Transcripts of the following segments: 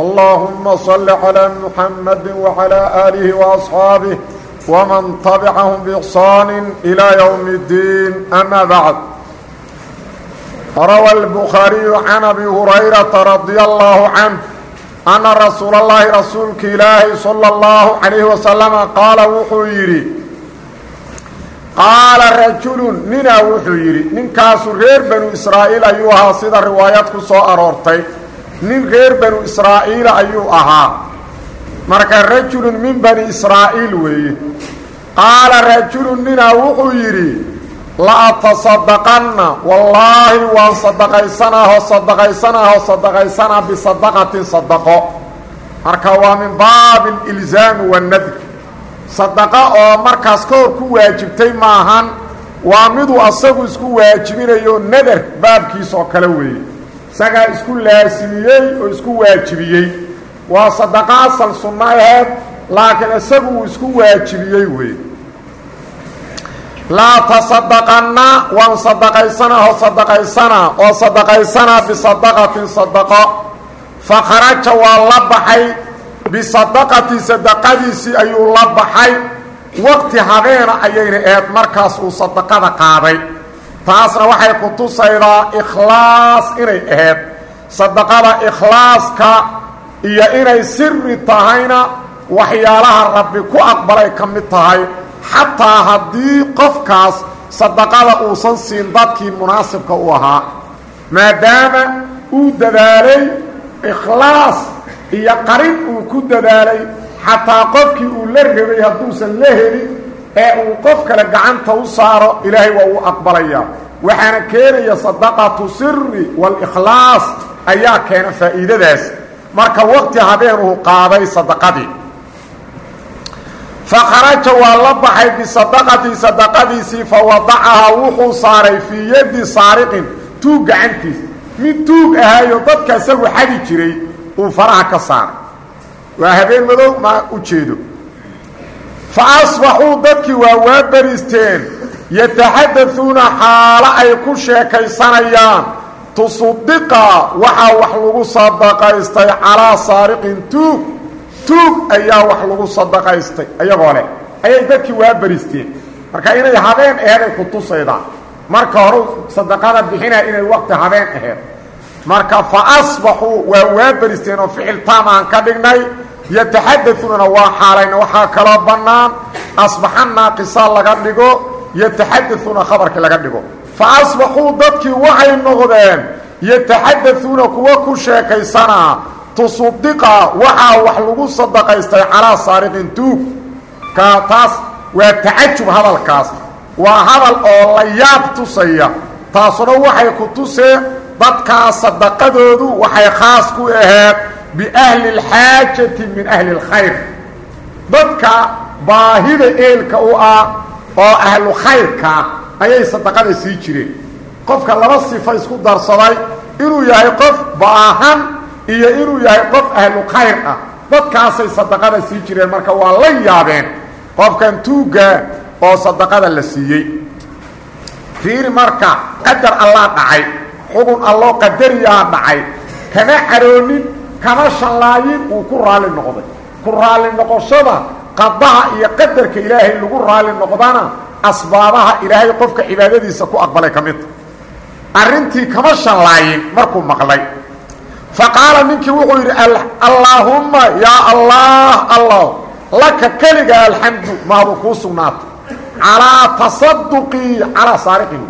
اللهم صل على محمد وعلى آله وأصحابه ومن تبعهم بإحصان إلى يوم الدين أما بعد روى البخاري عن أبي هريرة رضي الله عنه أن رسول الله رسولك إلهي صلى الله عليه وسلم قال وxuu yidhi qaala rajulu ninaa wuxuu yidhi ninkaasu reer banu israa'iil ayuu ahaa sida riwaayad ku soo aroortay nin reer banu israa'iila ayuu ahaa. Marka rajulun min bani israa'iil weeye. Qaala rajulun ninaa wuxuu yidhi la atasadaqanna wallaahi waan sadaqaysanaaho sadaqaysanaaho sadaqaysanaa bisadaqatin sadaqo marka waa min baabi alilzaami wannadr sadaqo oo markaas ka hor ku waajibtay maahan waa miduu asagu isku waajibinayo nadar baabkiis oo kale weeye isagaa isku laasimiyey oo isku waajibiyey. Waa sadaqo asal sunno aheed laakiin isagu uu isku waajibiyey weeye laa tasadaqanna waan sadaqaysanaaho sadaqaysanaa oo sadaqaysanaa bisadaqatin sadaqo. Fa kharaja waa la baxay. Bisadaqati sadaqadiisii ayuu la baxay. Waqti habeena ayayna eed markaas uu sadaqada qaaday taasna waxay ku tusaydaa ikhlaas inay ahayd. Sadaqada ikhlaaska iyo inay siri tahayna waxyaalaha rabbi ku aqbalay ka mid tahay. Xataa haddii qofkaas sadaqada uusan siin dadkii munaasibka u ahaa. Maadaama uu dadaalay ikhlaas iyo qarin uu ku dadaalay xataa qofkii uu la rabay hadduusan la helin ee uu qof kale gacanta u saaro ilaahay waa uu aqbalayaa waxaana keenaya sadaqatu siri walikhlaas ayaa keena faa'iidadaas. Marka waqti habeenuu qaaday sadaqadii. Fa kharaja waa la baxay bisadaqatii sadaqadiisii fa wadacahaa wuxuu saaray fii yaddi saariqin tuug gacantiis mid tuug ahaayo dadka isagu xadi jiray uu faraha ka saaray. Waa fa asbaxuu dadkii waa waa beristeen yataxadauuna xaalo ay ku sheekaysanayaan tusudiqa waxaa wax lagu sadaqaystay calaa saariqin tuug tuug ayaa wax lagu sadaqaystay ayagoo leh ayay dadkii waa beristeen marka inay habeen aheeday ku tusaydaa marka hore sadaqada bixinaa inay waqti habeen aheed marka fa asbaxuu waa waa beristeen oo ficil taam aan ka dhignay yataxadauunana waa xaalayna waxaa kaloo bannaan asbaxa naaqisa laga dhigo yataxadauuna khabarkii laga dhigo. Fa asbaxuu dadkii waxay noqdeen yataxadauuna kuwa ku sheekaysanaa tusudiqa waxaa wax lagu sadaqaystay calaa saariqin tuug. Ka taas waa tacajub hadalkaas. Waa hadal oo la yaab tusaya. Taasuna waxay ku tusee dadkaa sadaqadoodu waxay khaas ku ahayd biahli اlxaajati min ahli اlkhayr dadka baahida eelka u ah oo ahlu khayrkaa ayay sadaqada sii jireen. Qofka laba sifa isku darsaday inuu yahay qof baahan iyo inuu yahay qof ahlu khayr ah. Dadkaasay sadaqada sii jireen marka waa la yaabeen qofkan tuugga oo sadaqada la siiyey. Fiiri marka qadar allaa dhacay xugun alloo qadariyaa dhacay. Kama caroonin kama shallaayin uu ku raalli noqday. Ku raalli noqoshada qadaha iyo qadarka ilaahay lagu raalli noqdana asbaabaha ilaahay qofka cibaadadiisa ku aqbalay ka midta arrintii kama shallaayin markuu maqlay. Fa qaala ninkii wuxuu yidhi allaahumma yaa allah allah laka keliga alxamdu maadu kuu sugnaatay. Calaa tasaduqii calaa saariqii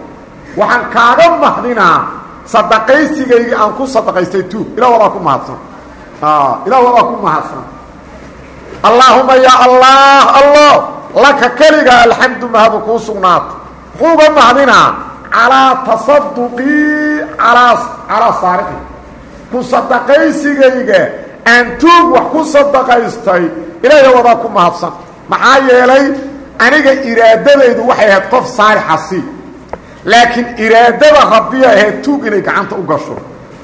waxaan kaaga mahdinaa sadaqaysigaygii aan ku sadaqaystay tuug. Ilah wadaa ku mahadsan ilah wadaa ku mahadsan. Allaahuma yaa allah allah laka keliga alxamdu mahadu kuu sugnaatay. Muxuuga mahdinaa calaa tasaduqii alaa calaa saariqii ku sadaqaysigayga aan tuug wax ku sadaqaystay ilaahay wadaa ku mahadsan. Maxaa yeelay aniga iraadadaydu waxay ahayd qof saalixa sii laakiin iraadada rabbiya ahayd tuug inay gacanta u gasho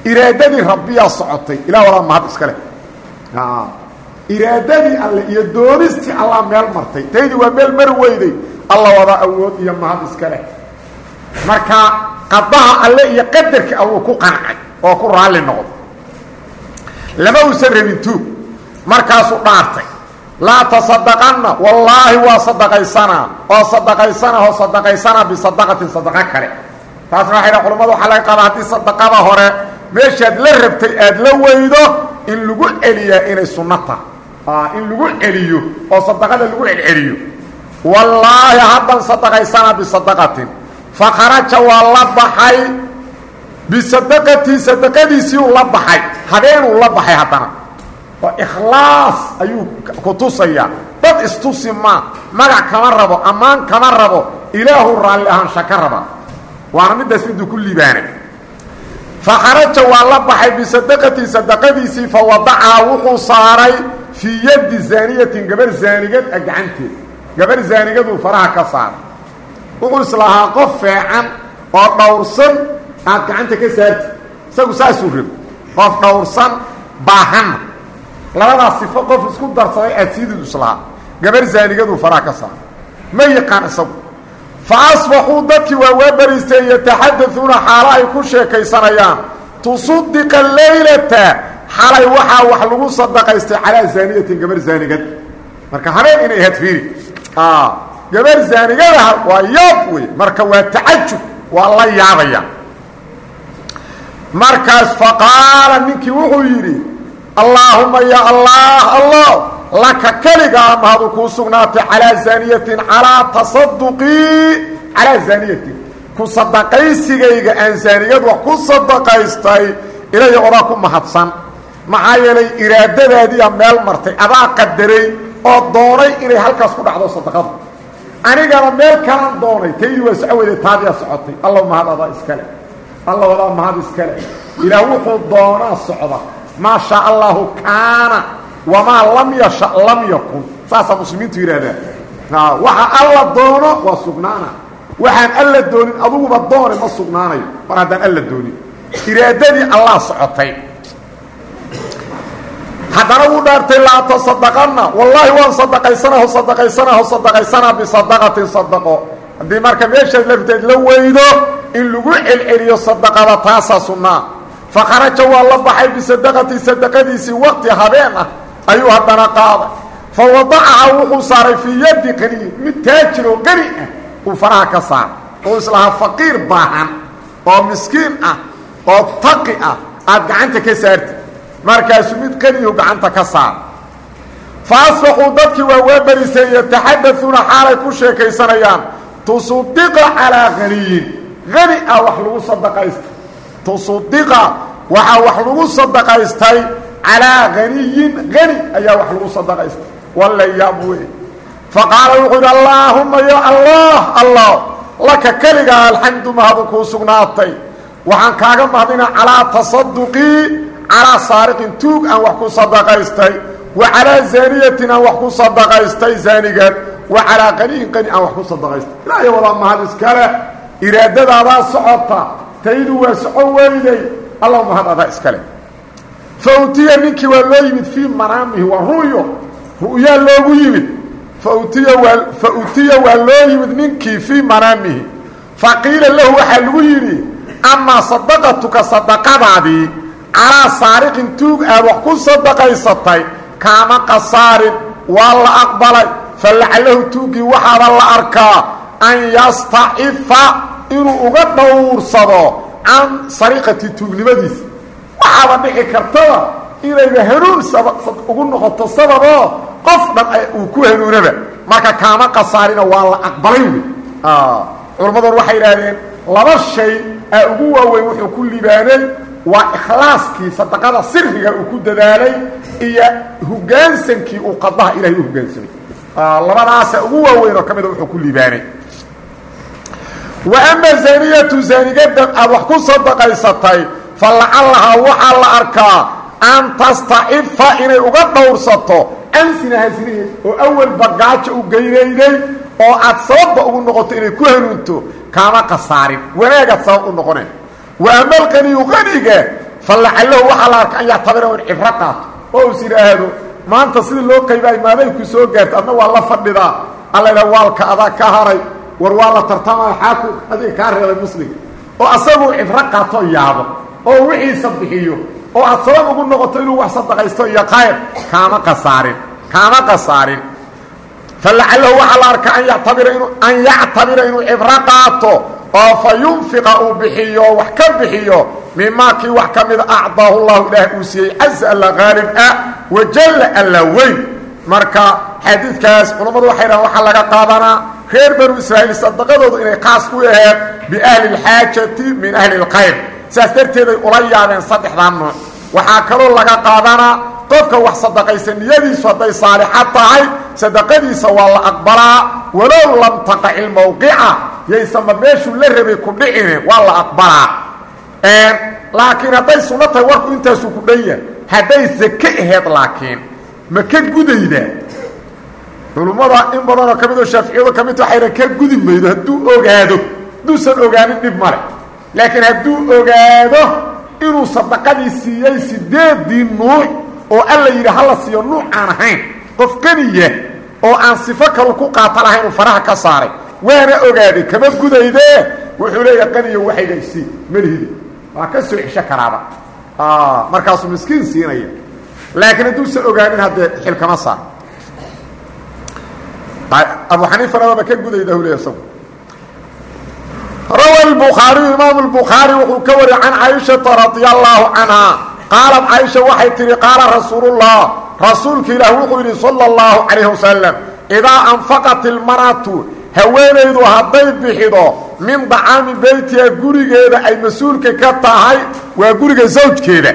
iraadadii rabbiyaa socotay. Ilah wadaa mahad iska leh. Iraadadii alle iyo doonistii allah meel martay. Taydii waa meel mar weyday. Alla wadaa awood iyo mahad iska leh. Marka qadaha alle iyo qadarkii alluu ku qancay oo ku raalli noqdo lama uusan rabin tuug markaasuu dhaartay. Laa tasadaqanna wallaahi waa sadaqaysanaa oo sadaqaysana oo sadaqaysanaa bisadaqatin sadaqo kale. Taasna waxay dha culamadu waxaa laga qaaba haddii sadaqada hore meeshaad la rabtay aad la weydo in lagu celiyaa inay sunno tahay in lagu celiyo oo sadaqada lagu celceliyo. Wallaahi haddan sadaqaysanaa bisadaqatin. Fakharaja waa la baxay. Bisadaqatii sadaqadiisiiu la baxay. Habeenuu la baxay haddana. Oo ikhlaas ayuu ku tusayaa. Dad istusi maa magac kama rabo ammaan kama rabo ilaahu raalli ahaansha ka raba. Waana middaas miduu ku liibaanay fakharaja waa la baxay bisadaqatii sadaqadiisii fa wadacaha wuxuu saaray fii yaddi zaaniyatin gabar zaanigad a gacanteed gabar zaanigaduu faraha ka saaray wuxuu islahaa qof feecan oo dhowrsan aad gacanta ka saarti isagu saasuu rabo qof dhowrsan baahanna labadaas sifo qof isku darsaday aad siididu islahaa gabar zaanigaduu faraha ka saaray ma yaqaan isagu fa asbaxuu dadkii waa waa bariisteen yataxadauuna xaalo ay ku sheekaysanayaan tusudiqa laylata xalay waxaa wax lagu sadaqaystay calaa zaaniyatin gabar zaanigad marka habeen inay ahayd fiiri gabar zaanigadaha waa yaab wey marka waa tacajub waa la yaabaya markaas faqaala ninkii wuxuu yidhi allaahuma ya allah allah laka keligaa mahadu kuu sugnaatay calaa zaaniyatin calaa tasaduqii calaa zaaniyatin. Ku sadaqaysigayga aan zaaniyad wax ku sadaqaystay ilaya odaa ku mahadsan. Maxaa yeelay iraadadaadiiya meel martay adaa qadaray oo doonay inay halkaas ku dhacdo sadaqadu. Anigana meel kalaan doonay taydii waa soco weyday taadiyaa socotay. Alla mahad adaa iskale alla wadaa mahad iskale ilaah wuxuu doonaa socda. Maa shaa allahu kaana wamaa lam yasha lam yakun saasaa muslimiintu yidhaahdaan waxa alla doono waa sugnaana waxaan alla doonin aduguba doone ma sugnaanayo mar haddaan alla doonin iraadadii allah socotay haddana wuu dhaartay laa tasadaqanna wallaahi waan sadaqaysanaho sadaqaysanaho sadaqaysanaa bisadaqatin sadaqo haddii marka meeshaad la riteed la weydo in lagu celceliyo sadaqada taasaa sunnaa fakharaja waa la baxay bisadaqati sadaqadiisii waqti habeen ah ayuu haddana qaaday. Fa wadacaha wuxuu saaray fii yaddi qaniyin mid taajir oo qani ah uu faraha ka saaray. Oo islahaa faqiir baahan oo miskiin ah oo taqi ah aad gacanta ka saartid. Markaasuu mid qaniyu gacanta ka saara fa asbaxuu dadkii waa waa barisay yataxadauuna xaalay ku sheekaysanayaan. Tusudiqa calaa haniyin hani ah wax lagu sadaqaystay. Tusudiqa waxaa wax lagu sadaqaystay calaa haniyin hani ayaa wax lagu sadaqaystay walla yaab wey faqaala wuxuu yidhi allaahumma ya allah allah laka keligaa alxamdu mahadu kuu sugnaatay waxaan kaaga mahdina calaa tasaduqii calaa saariqin tuug aan wax ku sadaqaystay wa calaa zaaniyatin aan wax ku sadaqaystay zaanigaad wa calaa qaniyin qani aan wax ku sadaqaystay ilaahay wadaa mahad iskale iraadadaadaa socota taydu waa socon weyday alla mahad adaa iskale fa utiya ninkii waa loo yimid fii manaamihi waa ru'yo ru'yaa loogu yimid. Fautiya waa fa utiya waa loo yimid ninkii fii manaamihi faqiila lahu waxaa lagu yidhi amaa sadaqatuka sadaqadaadii calaa saariqin tuug aad wax ku sadaqaysatay kaama qasaarin waa la aqbalay. Fa lacalahu tuuggii waxaaba la arkaa an yastacifa inuu uga dhowrsado can sariqati tuugnimadiisa waxaaba dhici kartada inayba hanuun ugu noqoto sababoo qof dhan uu ku hanuunaba. Marka kaama qasaarina waa la aqbalay. Wey culammadoon waxay idhaahdeen laba shay aa ugu waaweyn wuxuu ku libaanay waa ikhlaaskii sadaqada siriga uu ku dadaalay iyo hogaansankii uu qadaha ilahay u hogaansamay labadaasa ugu waaweyn oo ka mida wuxuu ku libaanay wa ama zaaniyatu zaanigada aad wax ku sadaqaysatay fa lacallahaa waxaa la arkaa an tastacifa inay uga dhowrsato ansinaha sinaheed oo awalba gaajo u geynayday oo aad sababba ugu noqoto inay ku hanuunto kaama khasaarin wanaagaad sabab u noqoneen. Wa ama alqaniyu qaniga fa lacalahu waxaa la arka an yactabira in cibro qaato. Oo is idhaahdo maanta sidii loo qaybaayo maaday ku soo gaarta adna waa la fadhidaa. Alla idha waalka adaa ka haray war waa la tartamaya xaaku adiga kaa reebay muslim oo asaguu cibro qaato yaabo oo wixiisa bixiyo oo aad sabab ugu noqoto inuu wax sadaqaysto iyo qayr kaama khasaarin kaama khasaarin. Falacalahu waxaa la arkaa an yactabira inuu cibro qaato oo fa yunfiqa uu bixiyo wax ka bixiyo mimaa kii wax ka mida acdaahu llahu ilaah uu siiyey caza alla qaalib ah wajalla alla weyn. Marka xadiidkaas culammadu waxay dhahan waxaa laga qaadanaa reer banu israa'iil sadaqadoodu inay khaas ku aheed biahli اlxaajati min ahli اlkhayr sidaas darteeday ula yaabeen saddexdaa nooc. Waxaa kaloo laga qaadanaa qofka wax sadaqaysa niyadiisu hadday saalixad tahay sadaqadiisa waa la aqbalaa walow lam taqac ilmawqica yaysanba meeshuu la rabay ku dhicine waa la aqbalaa. Laakiin hadday sunno tahay warku intaasuu ku dhan yahay. Hadday aheed laakiin ma ka gudaydaa culummada in badanoo ka mid oo shaaficiyadu ka mid waxayna ka gudi maydo hadduu ogaado hadduusan ogaanin dhib male laakiin hadduu ogaado inuu sadaqadii siiyey sideedii nuuc oo alla yidhi hala siiyo nuuc aan ahayn qof qaniya oo aan sifo kalu ku qaata lahayn uu faraha ka saaray waana ogaaday kama gudaydee wuxuu leeyaha qaniya waxayga isii malihidi waa ka soo cesho karaaba. Markaasuu miskiin siinaya. Laakiin hadduusan ogaanin haddee xil kama saar abu xaniifanababa ka gudayda hule isagu rawa lbukhaariyu imaamu lbukhaari wuxuu ka wariyey can caaishata radia allaahu canhaa qaalad caaisha waxay tidhi qaala rasuulullah rasuulka ilaah wuxuu yidhi sala allahu calayhi wasalam idaa anfaqat ilmar'atu haweenaydu hadday bixido min dacaami beytiha gurigeeda ay mas'uulka ka tahay waa guriga sawjkeeda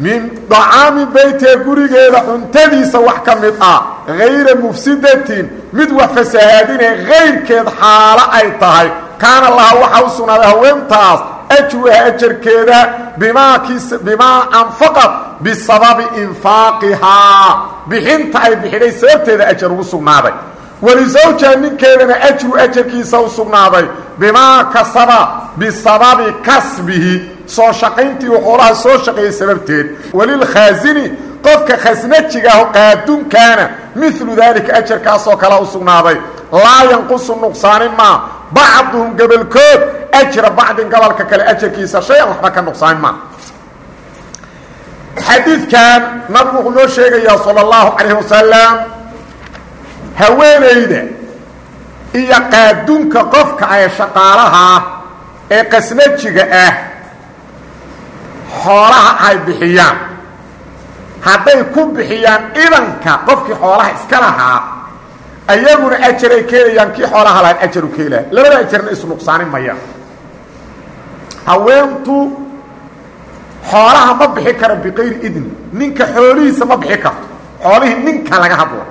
min dacaami beytiha gurigeeda cuntadiisa wax ka mid ah hayra mufsidatin mid wax fasahaadine hayrkeed xaalo ay tahay kaana laha waxaa u sugnaaday haweentaas ajruha ajarkeeda bimaa anfaqad bisababi infaaqihaa bixinta ay bixiday sababteeda ajar ugu sugnaaday. Walisawjiha ninkeedana ajru ajarkiisa u sugnaaday bimaa kasaba bisababi kasbihi. Soo shaqayntii uu xoolaha soo shaqeeyey sababteed. Walilkhaasini qofka khasnajigaah qaadunkaana milu daalika ajarkaasoo kale u sugnaaday. Laa yanqusu nuqsaani maa bacduhum gobolkood ajra bacdin gobolka kale ajarkiisa shay-an waxba ka nuqsaani maa xadiidkan nabigu wuxuu noo sheegayaa sala allahu calayh wasalam haweenayda iyo qaadunka qofka ay shaqaalaha ah ee qasnajiga ah xoolaha ay bixiyaan hadday ku bixiyaan idanka qofkii xoolaha iska lahaa ayaguna ajar ay keenayaan kii xoolaha lahaan ajaru keelaa labada ajarna isnuqsaanin mayaan. Haweentu xoolaha ma bixi karo biqayri idni ninka xoolihiisa ma bixi karto. Xoolihii ninka laga hadlo.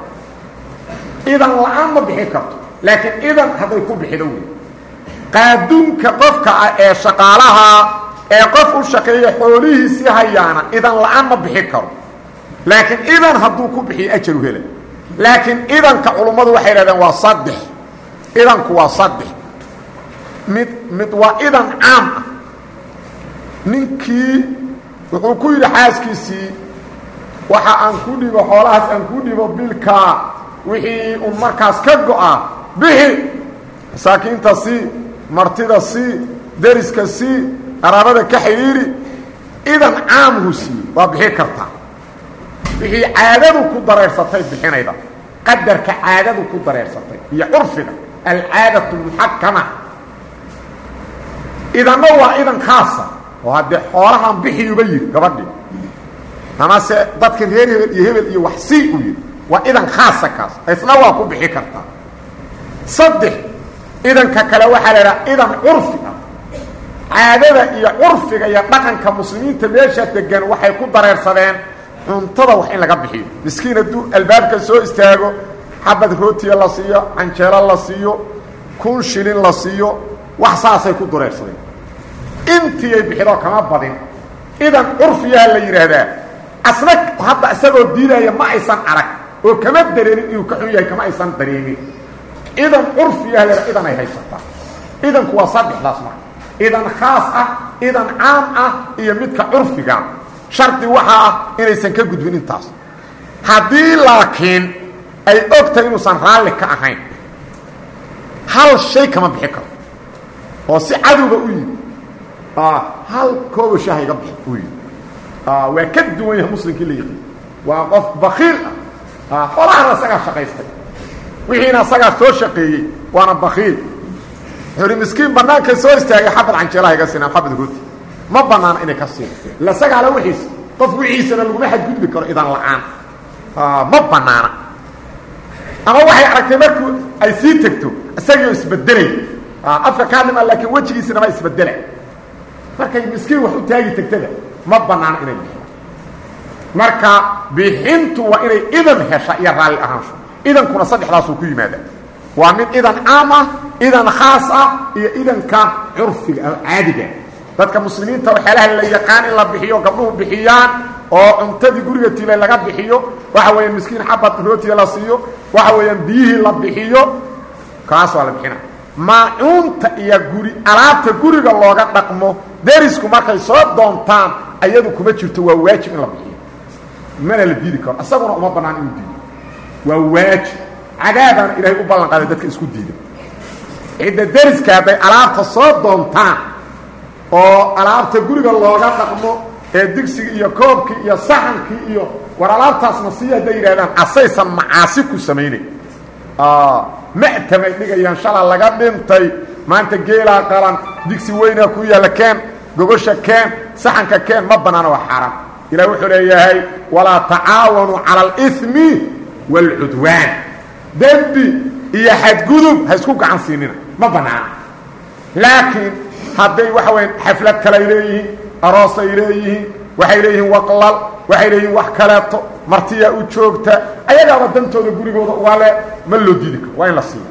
Idan la'aan ma bixi karto. Laakiin idan hadday ku bixido wey qaadunka qofka ah ee shaqaalaha ee qof u shaqeeya xoolihiisii hayaana idan la'aan ma bixi karo. Laakiin idan hadduu ku bixiyo ajaru hela laakiin idanka culummadu waxay hahdeen waa saddex. Idanku waa saddex. Mid mid waa idan caam ah. Ninkii wuxuu ku yidhi xaaskiisii waxa aan ku dhibo xoolahaas aan ku dhibo bilkaa wixii un markaas ka go-a bixi masaakiinta sii martida sii deriska sii qaraabada ka xidhiiri idan caamhu siiye waa bixi kartaa. Wixii caadadu ku dareersatay bixinayda qadarka caadadu ku dareersatay iyo curfiga alcaadatu muxakama idanna waa idan khaasa oo haddee xoolahan bixiyuba yidhi gabadhii amase dadka reer hebel iyo hebel iyo wax sii u yidhi waa idan khaasa kaas. Isna waa ku bixi kartaa. Saddex idanka kale waxaa la idhaha idan curfi ah caadada iyo curfiga iyo dhaqanka muslimiinta meeshaas degan waxay ku dareersadeen cuntada wax in laga bixiyo. Miskiin hadduu albaabka soo istaago xabad rootiya la siiyo canjeelo la siiyo kun shilin la siiyo wax saasay ku dareersadeen intii ay bixidoo kama badin. Idan curfiyaha la yidhaahdaa asna hadda isagoo diidaya ma aysan arag oo kama dareemin inuu ka xun yahay kama aysan dareemin. Idan curfiya leeda idan ay haysataa idanku waa saddexdaas marka. Idan khaas ah idan caam ah iyo midka curfiga shardi waxaa ah inaysan ka gudbin intaas. Haddii laakiin ay og tahay inuusan raalli ka ahayn hal shay kama bixi karo. Oo si cadowga u yimi hal koobo shaah iga bixi u yimi waa ka duwan yahay muslimkii la yiqiin waa qof bakiil ah. Qolahana isagaa shaqaystay. Wixiina isagaa soo shaqeeyey waana bakiil hi miskiin banaanka soo istaagay xabad canjeelaha iga siinaan xabad rooti ma banaana inay ka siin. Ila isagaa la wixiisa qof wixiisana laguma xadgudbi karo idan la'aan. Ma banaana. Ama waxay aragtay markuu ay sii tegto isagio isbedelay. Afka kaadhima laakiin wejigiisana ma isbedela markay miskiin wax u taagi tegtada ma banaana inay bixiyo marka bixintu waa inay idan hesha iyo raalli ahaansho. Idankuna saddexdaasuu ku yimaada waa mid idan caam ah idan khaas ah iyo idanka curfiga ah caadiga dadka muslimiinta waxyaalaha la yaqaan in la bixiyo gabdhuhu bixiyaan oo cuntadii guriga tilay laga bixiyo. Waxa weeyaan miskiin xabad rootiga la siiyo. Waxa weeyaan biyihii la bixiyo. Kaas waa la bixina. Maacuunta iyo guri alaabta guriga looga dhaqmo derisku markay soo doontaan ayadu kuma jirto waa waajib in la bixiyo. Mana la diidi karo. Isaguna uma bannaan inuu diido. Waa waajib. Cadaabaan ilaahay u ballan dadka isku diida. Cidda deriska hadday alaabta soo doontaan oo alaabta guriga looga dhaqmo ee digsigii iyo koobkii iyo saxankii iyo war alaabtaasna sii hadday yidhahdaan asaysan macaasi ku samaynayn ma'tamay dhigayaan shala laga dhintay. Maanta geelaa qalan digsi weynaa ku yaalla keen gogosha keen saxanka keen ma bannaana waa xaaraan. Ilah wuxuu leeyahay walaa tacaawanuu cala alimi waalcudwaan dembi iyo xadgudub ha isku gacan siinina ma bannaana laakiin hadday waxa weya xaflad kaley leeyihiin aroosay leeyihiin waxay leeyihiin waqlal waxay leeyihiin wax kaleeto martiyaa u joogta ayagaaba dantooda gurigooda ugaale ma loo diidi karo waa in la siiyo.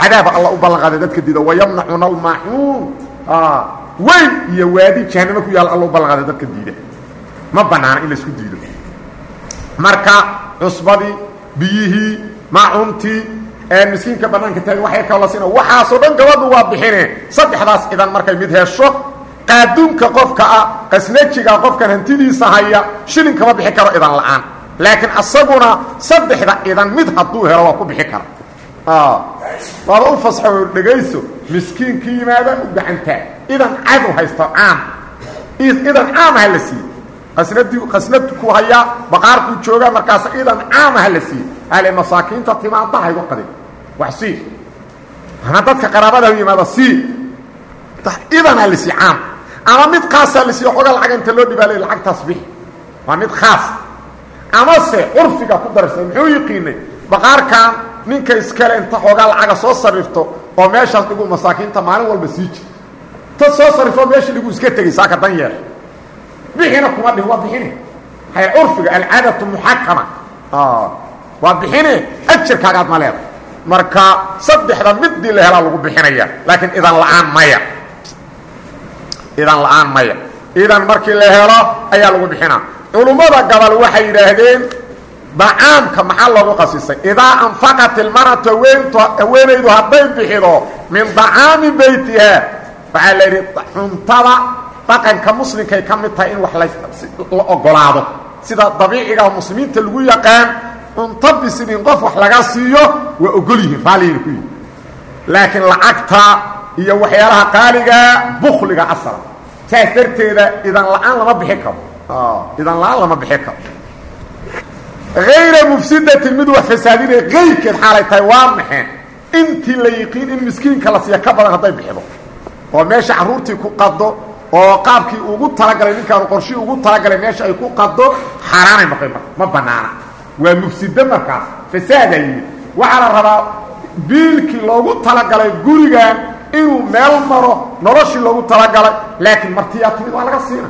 Cadaaba alla u ballan qaaday dadka diida wayamnacuuna almacuun weyn iyo waadi jahanamo ku yaalla alla u ballan qaaday dadka diida. Ma banaana in la isku diido. Marka cusbadii biyihii maacuntii miskiinka banaanka taagin waxay kaloo la siina waxaasoo dhan gabadhu waa bixine. Saddexdaas idan markay mid hesho qaaduunka qofka ah qasnajiga qofkan hantidiisa haya shilin kama bixi karo idan la'aan. Laakiin asaguna saddexda idan mid hadduu helo waa ku bixi kara waaba u fasxo dhegayso miskiinka yimaada u gacantaa idan cadu haysto caam. Idan caamaha la siiye qasnadi qasnadku hayaa baqaarkuu joogaa markaas idan caamaha la siiye ale masaakiinta timaanta haygu qadin wax sii ana dadka qaraabada yimaada sii idanaa la sii caam ama mid khaasaa la siiye xooga lacaga inta loo dhibaalay lacagtaas bixi waa mid khaas. Amase curfiga ku daraysa muxuu yiqiinay? Baqaarkan ninka iskale inta xoogaa lacaga soo sarrifto oo meeshaas dhigu masaakiinta maalin walba sii jir. Ta soo sarrifo meesha dhigu iska tegay saaka dan yeer. Bixina kuma dhihin waa bixine. Curfiga alcaadatu muxakama. Waa bixine ajarkaagaad ma leeda marka saddexda midii la helaa lagu bixinaya laakiin idan la'aan maya. Idan la'aan maya. Idan markii la helo ayaa lagu bixinaa culummada gabal waxay yidhaahdeen dacaamka maxaa loogu qasisay idaa anfaqat ilmaratu haweenaydu hadday bixido min dacaami beytiha waxaa la yidhi cuntada dhaqanka muslimkay ka mid tahay in wax la ogolaado sida dabiiciga muslimiinta lagu yaqaan cunto bislin qof wax laga siiyo waa ogol yihiin raalligayna ku yihiin laakiin lacagta iyo waxyaalaha qaaliga bukliga asala saas darteeda idan la'aan lama bixi karo. Idan la'aan lama bixi karo. Hayra mufsidatin mid wax fasaadinaya kayrkeed xaalay tahay waa maxeen intii la yiqiin in miskiinka la siiya ka badan hadday bixido. Oo meesha carruurtii ku qado oo qaabkii ugu talagalay ninkaanu qorshii ugu talagalay meesha ay ku qado xaaraanay noqon ma banaana waa mufsido markaas fasaadaa yimid waxaa la rabaa biilkii loogu talagalay gurigan inuu meel maro noloshii loogu talagalay. Laakiin martiyaa timid waa laga siina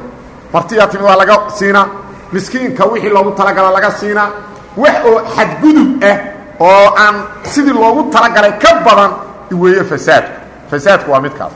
martiyaa timid waa laga siinaa. Miskiinka wixii loogu talagala laga siinaa. Wax oo xadgudub ah oo aan sidii loogu talagalay ka badan weeye fasaadku fasaadku waa midkaas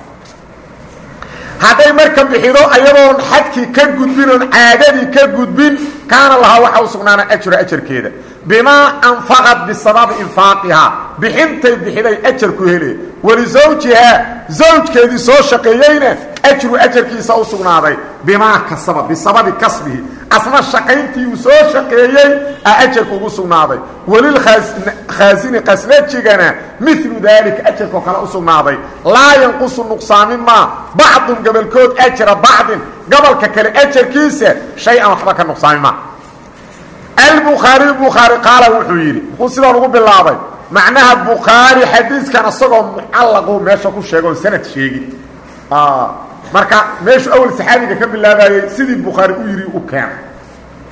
hadday marka bixido ayadoon xadkii ka gudbin oon caadadii ka gudbin kaana lahaa waxa u sugnaana ajra ajarkeeda bimaa anfaqad bisababi infaaqihaa bixintay bixiday ajar ku hele walisawjihaa zawjkeedii soo shaqeeyeyna ajru ajarkiisa u sugnaaday bimaa kasaba bisababi kasbihi asna shaqayntii uu soo shaqeeyey a ajarka ugu sugnaaday walilkhaasini qasnajigana milu daalika ajarkao kale u sugnaaday laa yanqusu nuqsaamin maa bacdun gobolkood ajra bacdin gobolka kale ajarkiisa shay-an waxba ka nuqsaamin maa albukhaariy bukhaari qaala wuxuu yidhi muxuu sidaan ugu bilaabay macnaha bukhaari xadiiskan isagoo mucallaqu meesha ku sheega oon sanad sheegin marka meeshu awal saxaabiga ka bilaabayey sidii bukhaari u yidhi u keena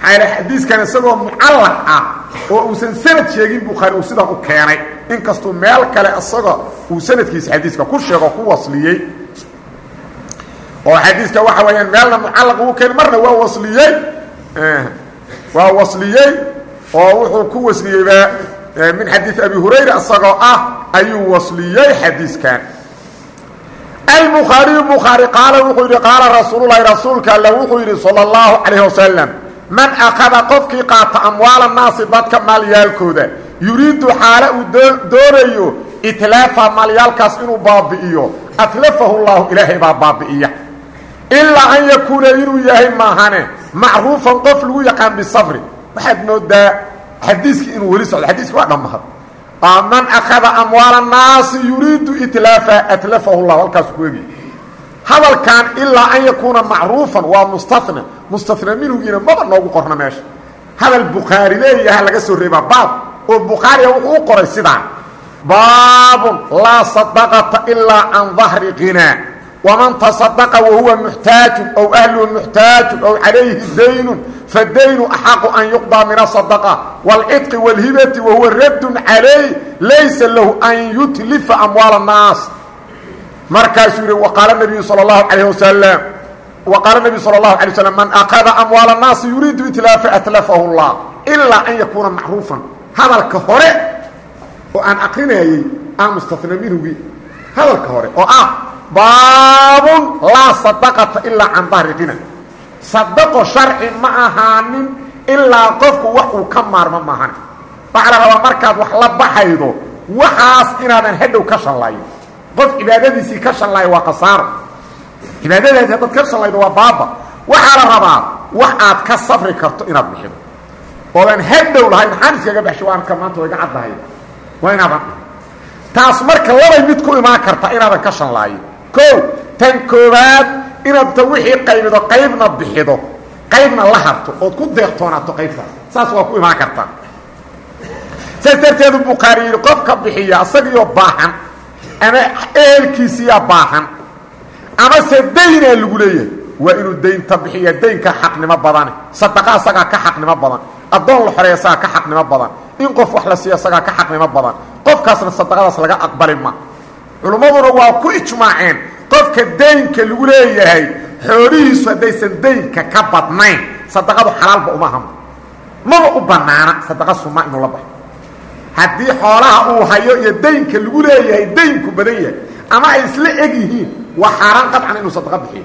maxaa yaele xadiiskan isagoo mucallaq ah oo uusan sanad sheegin bukhaari uu sidan u keenay. Inkastuu meel kale isagoo uu sanadkiisa xadiiska ku sheego ku wasliyey. Oo xadiiska waxa weeyaan meelna mucallaq uu keenay marna waa wasliyey waa wasliyey oo wuxuu ku wasliyeyba min xadiid abi hurayra isagoo ah ayuu wasliyey xadiiskan. Albukhaariyu bukhaari qaala wuxuu yidhi qaala rasuululahi rasuulka alle wuxuu yidhi sala allahu calayh wasalam man akada qofkii qaata amwaala naasi dadka maalyaalkooda yuriidu xaale uu doonayo itlaafa maalyaalkaas inuu baabi'iyo atlafahu llahu ilaahay baa baabi'iya ilaa an yakuuna inuu yahay maahane macruufan qof lagu yaqaan bisabri. Waxaad moodaa xadiiskii inuu weli socdo xadiiski waa dhammahad man akada amwaala naasi yuriidu itlaafa atlafahu llah halkaasu ku egi hadalkan ilaa an yakuuna macruufan waa mustana mustana minhugiina maba noogu qorna meesha. Hadal bukhaari leeyaha laga soo reebaa baab. Oo bukhaariga wuxuu u qoray sidaan. Baabun laa sadaqata ilaa can dahri qinaa waman taصadaqa wahuwa muxtaaju ow ahluhu muxtaaju ow calayhi daynun fadaynu axaqu an yuqضىa min aلصadaqa wاlcidqi wاlhibati wahuwa raddun calayh laysa lahu an yutlifa amwaal الnaas markaasuu yihi waqaala nabiyu salى اlahu alayh wasalam waqaala nabiyu salى اlahu alay waslam man akada amwaal الnaasi yuriidu itlaafa atlafahu اllah ilaa an yakuuna macruufan hadalka hore oo aan akrinayey aan mustana minhugi hadalka hore oo ah baabun laa sadaqata ilaa can dahri qina sadaqo sharci ma ahaanin ilaa qofku wax uu ka maarmo maahan. Waxaa la rabaa markaad wax la baxaydo waxaas inaadan hadhow ka shanlaayo qof cibaadadiisii ka shanlaayo waa khasaaro cibaadadaasi haddaad ka shanlaydo waa baaba waxaa la rabaa wax aad ka safri karto inaad bixido. Oodan hadhow lahayn maxaan iskaga baxsho waanka maanta wayga caddahay. Waa inaadan. Taas marka labay mid ku imaan karta inaadan ka shanlaayo o tan koobaad inaad ta wixii qaybido qaybna bixido qaybna la harto ood ku deeqtoonaato qaybtaas saas waa ku imaan kartaa saas darteedu bukhaari yidhi qofka bixiya isagiioo baahan ama ehelkiisiiyaa baahan amase daynaa lagu leeyahay waa inuu daynta bixiya daynka xaqnimo badane sadaqa asagaa ka xaqnimo badan addoon la xoreeya asagaa ka xaqnimo badan in qof wax la siiyo asagaa ka xaqnimo badan qofkaasna sadaqadaas laga aqbali ma culummaduna waa ku ijmaaceen. Qofka daynka lagu leeyahay xoolihiisu haddaysan daynka ka badnayn sadaqadu xalaalba uma hamo maba u bannaana sadaqa sunna inuu la baxo. Haddii xoolaha uu hayo iyo daynka lagu leeyahay daynku badan yahay ama ay isla eg yihiin waa xaaraan qadcan inuu sadaqa bixiyo.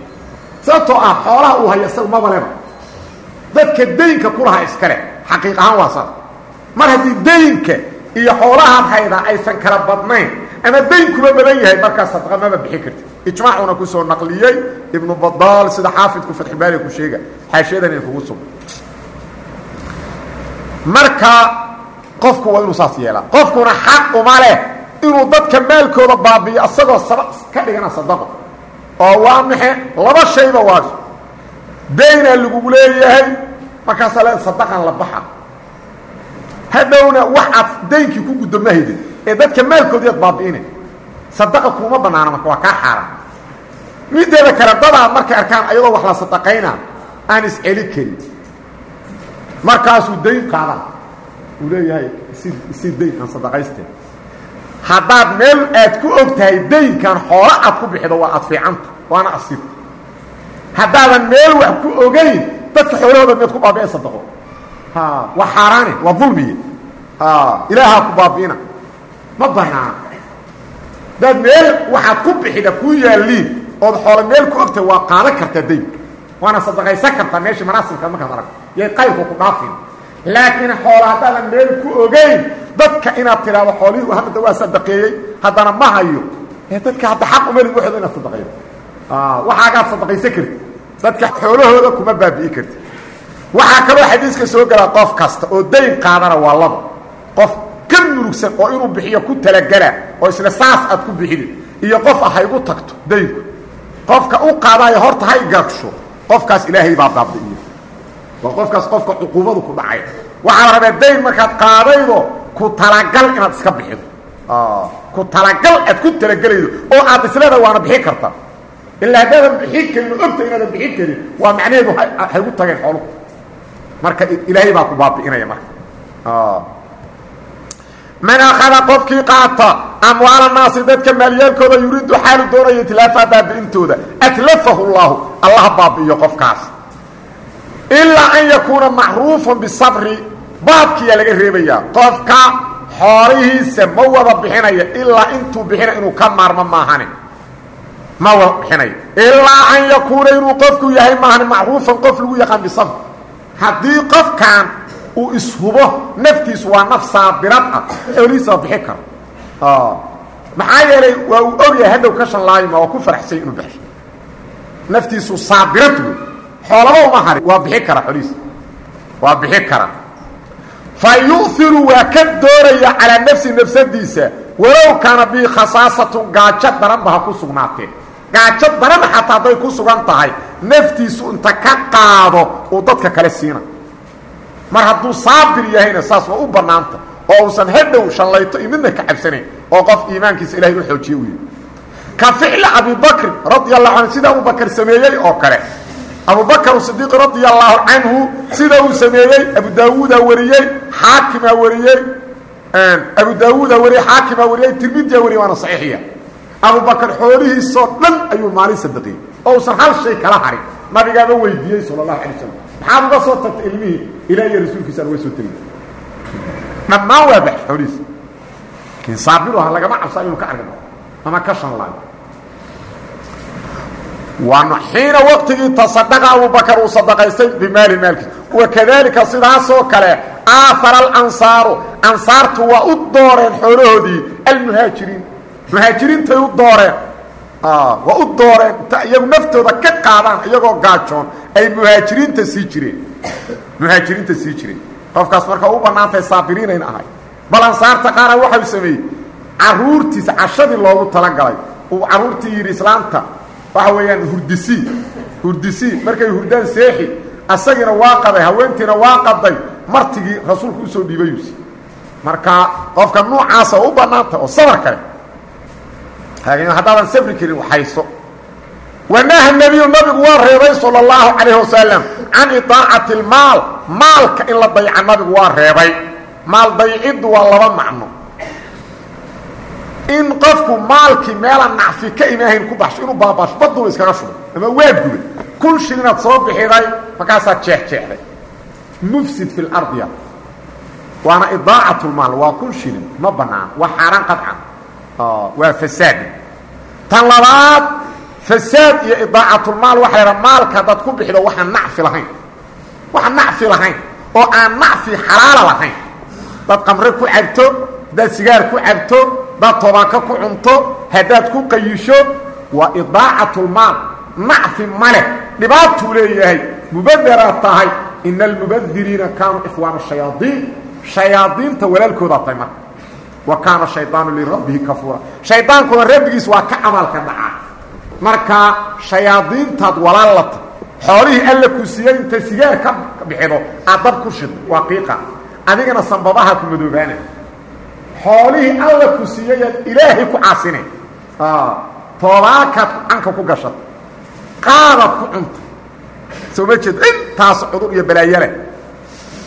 Sababtoo ah xoolaha uu hayo isaga maba leba. Dadka daynka kulahaa iskale xaqiiq ahaan waa saas. Mar haddii daynka iyo xoolahaad haydaa aysan kala badnayn ama daynkuba badan yahay markaas sadaqa maba bixin karti ijmaacuna ku soo naqliyey ibnu badaal sida xaafidku fatxubaari ku sheega. Xaashiyadan in kugu sugo marka qofku waa inuu saas yeelaa. Qofkuna xaq uma leh inuu dadka maalkooda baabiyo asagoo saba ka dhigana sadaqo. Oo waa maxe laba shayba waa daynaa lagugu leeyahay markaasaa le sadaqan la baxa. Hadhowna wax aad daynkii ku guddo ma haydin ee dadka maalkoodiiad baabi'ina sadaqa kuuma banaana marka waa kaa xaaraan mideeda kale dadaa markay arkaan ayadoo wax la sadaqayna aan isceli karin. Markaasuu dayn qaadaan uu leeyahay isi isi dayn aan sadaqaysteen haddaad meel aad ku og tahay daynkan xoolo aad ku bixido waa aad fiicanta waana asirta haddaadan meel wax ku ogayn dadka xoolahooda miyaad ku baabi'een sadaqo? Waa xaaraane waa dulmiye. Ilaahaa ku baabi'ina ma banaana daad meel waxaad ku bixida kuu yaalliin ood xoolo meel ku ogtahay waa qaadan kartaa daynka waana sadaqaysan kartaa meeshii manaasilka markaad aragto yay qaylku ku dhaafin. Laakiin xoola haddaadan meel ku ogeyn dadka inaad tidhaahdo xoolihii hadda waa sadaqeeyey haddana ma hayo. Ee dadka hadda xaq umali waxooda inaad sadaqaydo waxaagaad sadaqaysan karti dadka xoolahooda kuma baabi'i karti waxaa kaloo xadiiska soo gelaa qof kasta oo dayn qaadana waa laba. Qof ka murugsan oo inuu bixiyo ku talagala oo isla saas aad ku bixidi iyo qof ah haygu tagto daynku qofka u qaadaayo horta hay gagsho qofkaas ilaahay baa baabi'iyo waa qofkaas qofka cuquubadu ku dhacay. Waxaa la rabaa dayn markaad qaadaydo ku talagal inaad iska bixido. Ku talagal aad ku talagelaydo oo aad isleeda waana bixin karta. Ilaa haddaadan bixin karin oo ogta inaadan bixin karin waa macnaheedu haygu tageen xooluhu. Marka ilaahay baa ku baabi'inaya marka man akhada qofkii qaata amwaala naasi dadka maalyaalkooda yuriidu xaalu doonaya itlaafaha baabi'intooda atlafahu llahu allaha baabi'iyo qofkaas ilaa an yakuuna macruufan bisabri baabkiyaa laga reebayaa qofka xoolihiisa ma wada bixinaya ilaa intuu bixina inuu ka maarmo maahane ma wada bixinayo ilaa an yakuuna inuu qofku yahay maahane macruufan qof lagu yaqaan bisabr haddii qofkan uu ishubo naftiisu waa naf saabirad ah xoolihiisa waa bixin karo. Maxaa yeelay waa uu ogyahay hadhow ka shanlaayma waa ku faraxsay inuu baxsho naftiisu saabirad wey xoolaba uma hari waa bixin kara waa kara. Fa yu'iru waa ka dooraya calaa nafsi nafsadiisa walow kaana bii khasaasatun gaajo daranba ku sugnaatee. Gaajo daran xataa ku sugan tahay naftiisu inta ka qaado uu dadka kale siina mar hadduu saabir yahayna saas waa u bannaanta oo uusan hadhow shallayto iyo ka cabsanayn oo qof iimaankiisa ilahay u xoojiye u yihi ka ficli abibakrin radia allahu canhu sida abubakar sameeyey oo kale. Abubakr صdiiq radia allahu canhu sida uu sameeyey abu daawuudaa wariyey xaakimaa wariyey abu daawuudaa wariyey xaakimaa wariyey tirmidiyaa wariyey waana saxiixiya. Abubakar xoolihiisoo dhan ayuu maalin sadaqiyey oo usan hal shay kala harin. Nabigaaba weydiiyey sal اlahu alay maxaad uga soo tagtay ilmihii ilah iyo rasuulkiisaan uga soo tegay dhammaan waa bax xoolihiisa laakiin saabiru aha lagama cabsaa inuu ka argao ama ka shanlaayo waana xiina waqtigii tasadaqa abubakar uu sadaqaystay bimaali maalkiis wakadalika sidaasoo kale aahara alansaaru ansaartu waa u dooreen xoolahoodii almuhaajiriin muhaajiriintay u dooreen waa u dooreen iyagu naftooda ka qaadaan iyagoo gaajoon ay muhaajiriinta sii jireen. Muhaajiriinta sii jireen. Qofkaas marka u bannaantay saabiriinayn ahay. Bal ansaarta qaara waxau sameeyey. Caruurtiisa cashadii loogu talagalay. Uu caruurtii yidhi islaamta waxa weeyaan hurdisii hurdisii. Markay hurdaan seexi asagiina waa qaday haweentiina waa qaday. Martigii rasuulku u soo dhiibayuusi marka qofka nuucaasa u bannaanta oo sabar kale haddaadan sabri karin waxayso wanaha nebiyu nabigu waa reebay sala allahu calayhi wasalam can idaacati almaal maalka in la dayca nabigu waa reebay. Maal dayciddu waa laba macno. In qofku maalkii meelaan nacfi ka imaahayn ku baxsho inuu baabaasho baduba iskaga shubo ama waa gubay kun shilinaad soo bixiday markaasaad jeexjeexday. Mufsid fi lardiya waana idaacatlmaal waa kun shilin ma bannaan waa xaaraan qadcan waa fasaad tan labaad fasaad iyo idaacatlmaal waxa lahaa maalka haddaad ku bixido waxaan nacfi lahayn waxaan nacfi lahayn oo aan nacfi xalaala lahayn dad qamre ku cabto haddaad sigaar ku cabto haddaad tobaanka ku cunto haddaad ku qayisho waa idaacatlmaal nacfi male dhibaatuu leeyahay mubaderaad tahay ina almubadiriina kaanuu ikhwaana shayaadiin shayaadiinta walaalkoodaa tahay wa shaydaanu lirabbihi kafuura shaydaankuna rabbigiis waa ka camalka dhacaa marka shayaadiintaad walaal la tahy xoolihii alla ku siiyey inta sigaar ka bixido aad dab ku shido waa qiiqa adigana sambabaha ku madoobaana xoolihii alla ku siiyayaad ilaahay ku caasine toobaakaad canka ku gashata qaadaad ku cunta soo ma jeed intaas cudur iyo balaayale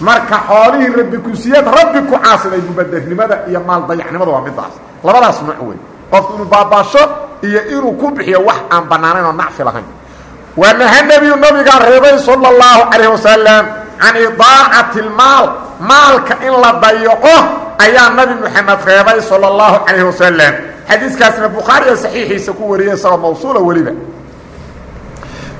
marka xoolihii rabbi kusiiyad rabbi ku caasiday mubadernimada iyo maal dayacnimada waa midaas. Labadaas nooc wey qofku inuu baabaasho iyo inuu ku bixiyo wax aan bannaanayn oo nacfi lahayn. Wanaha nebiyu nabigaa reebay sala allahu wasalam can idaacati almaal maalka in la dayaco oh, ayaa nabi moxamed reebay sala allahu wasalam xadiiskaasna bukhaariga saxiixiisa ku wariyay isagoo mawsuula weliba.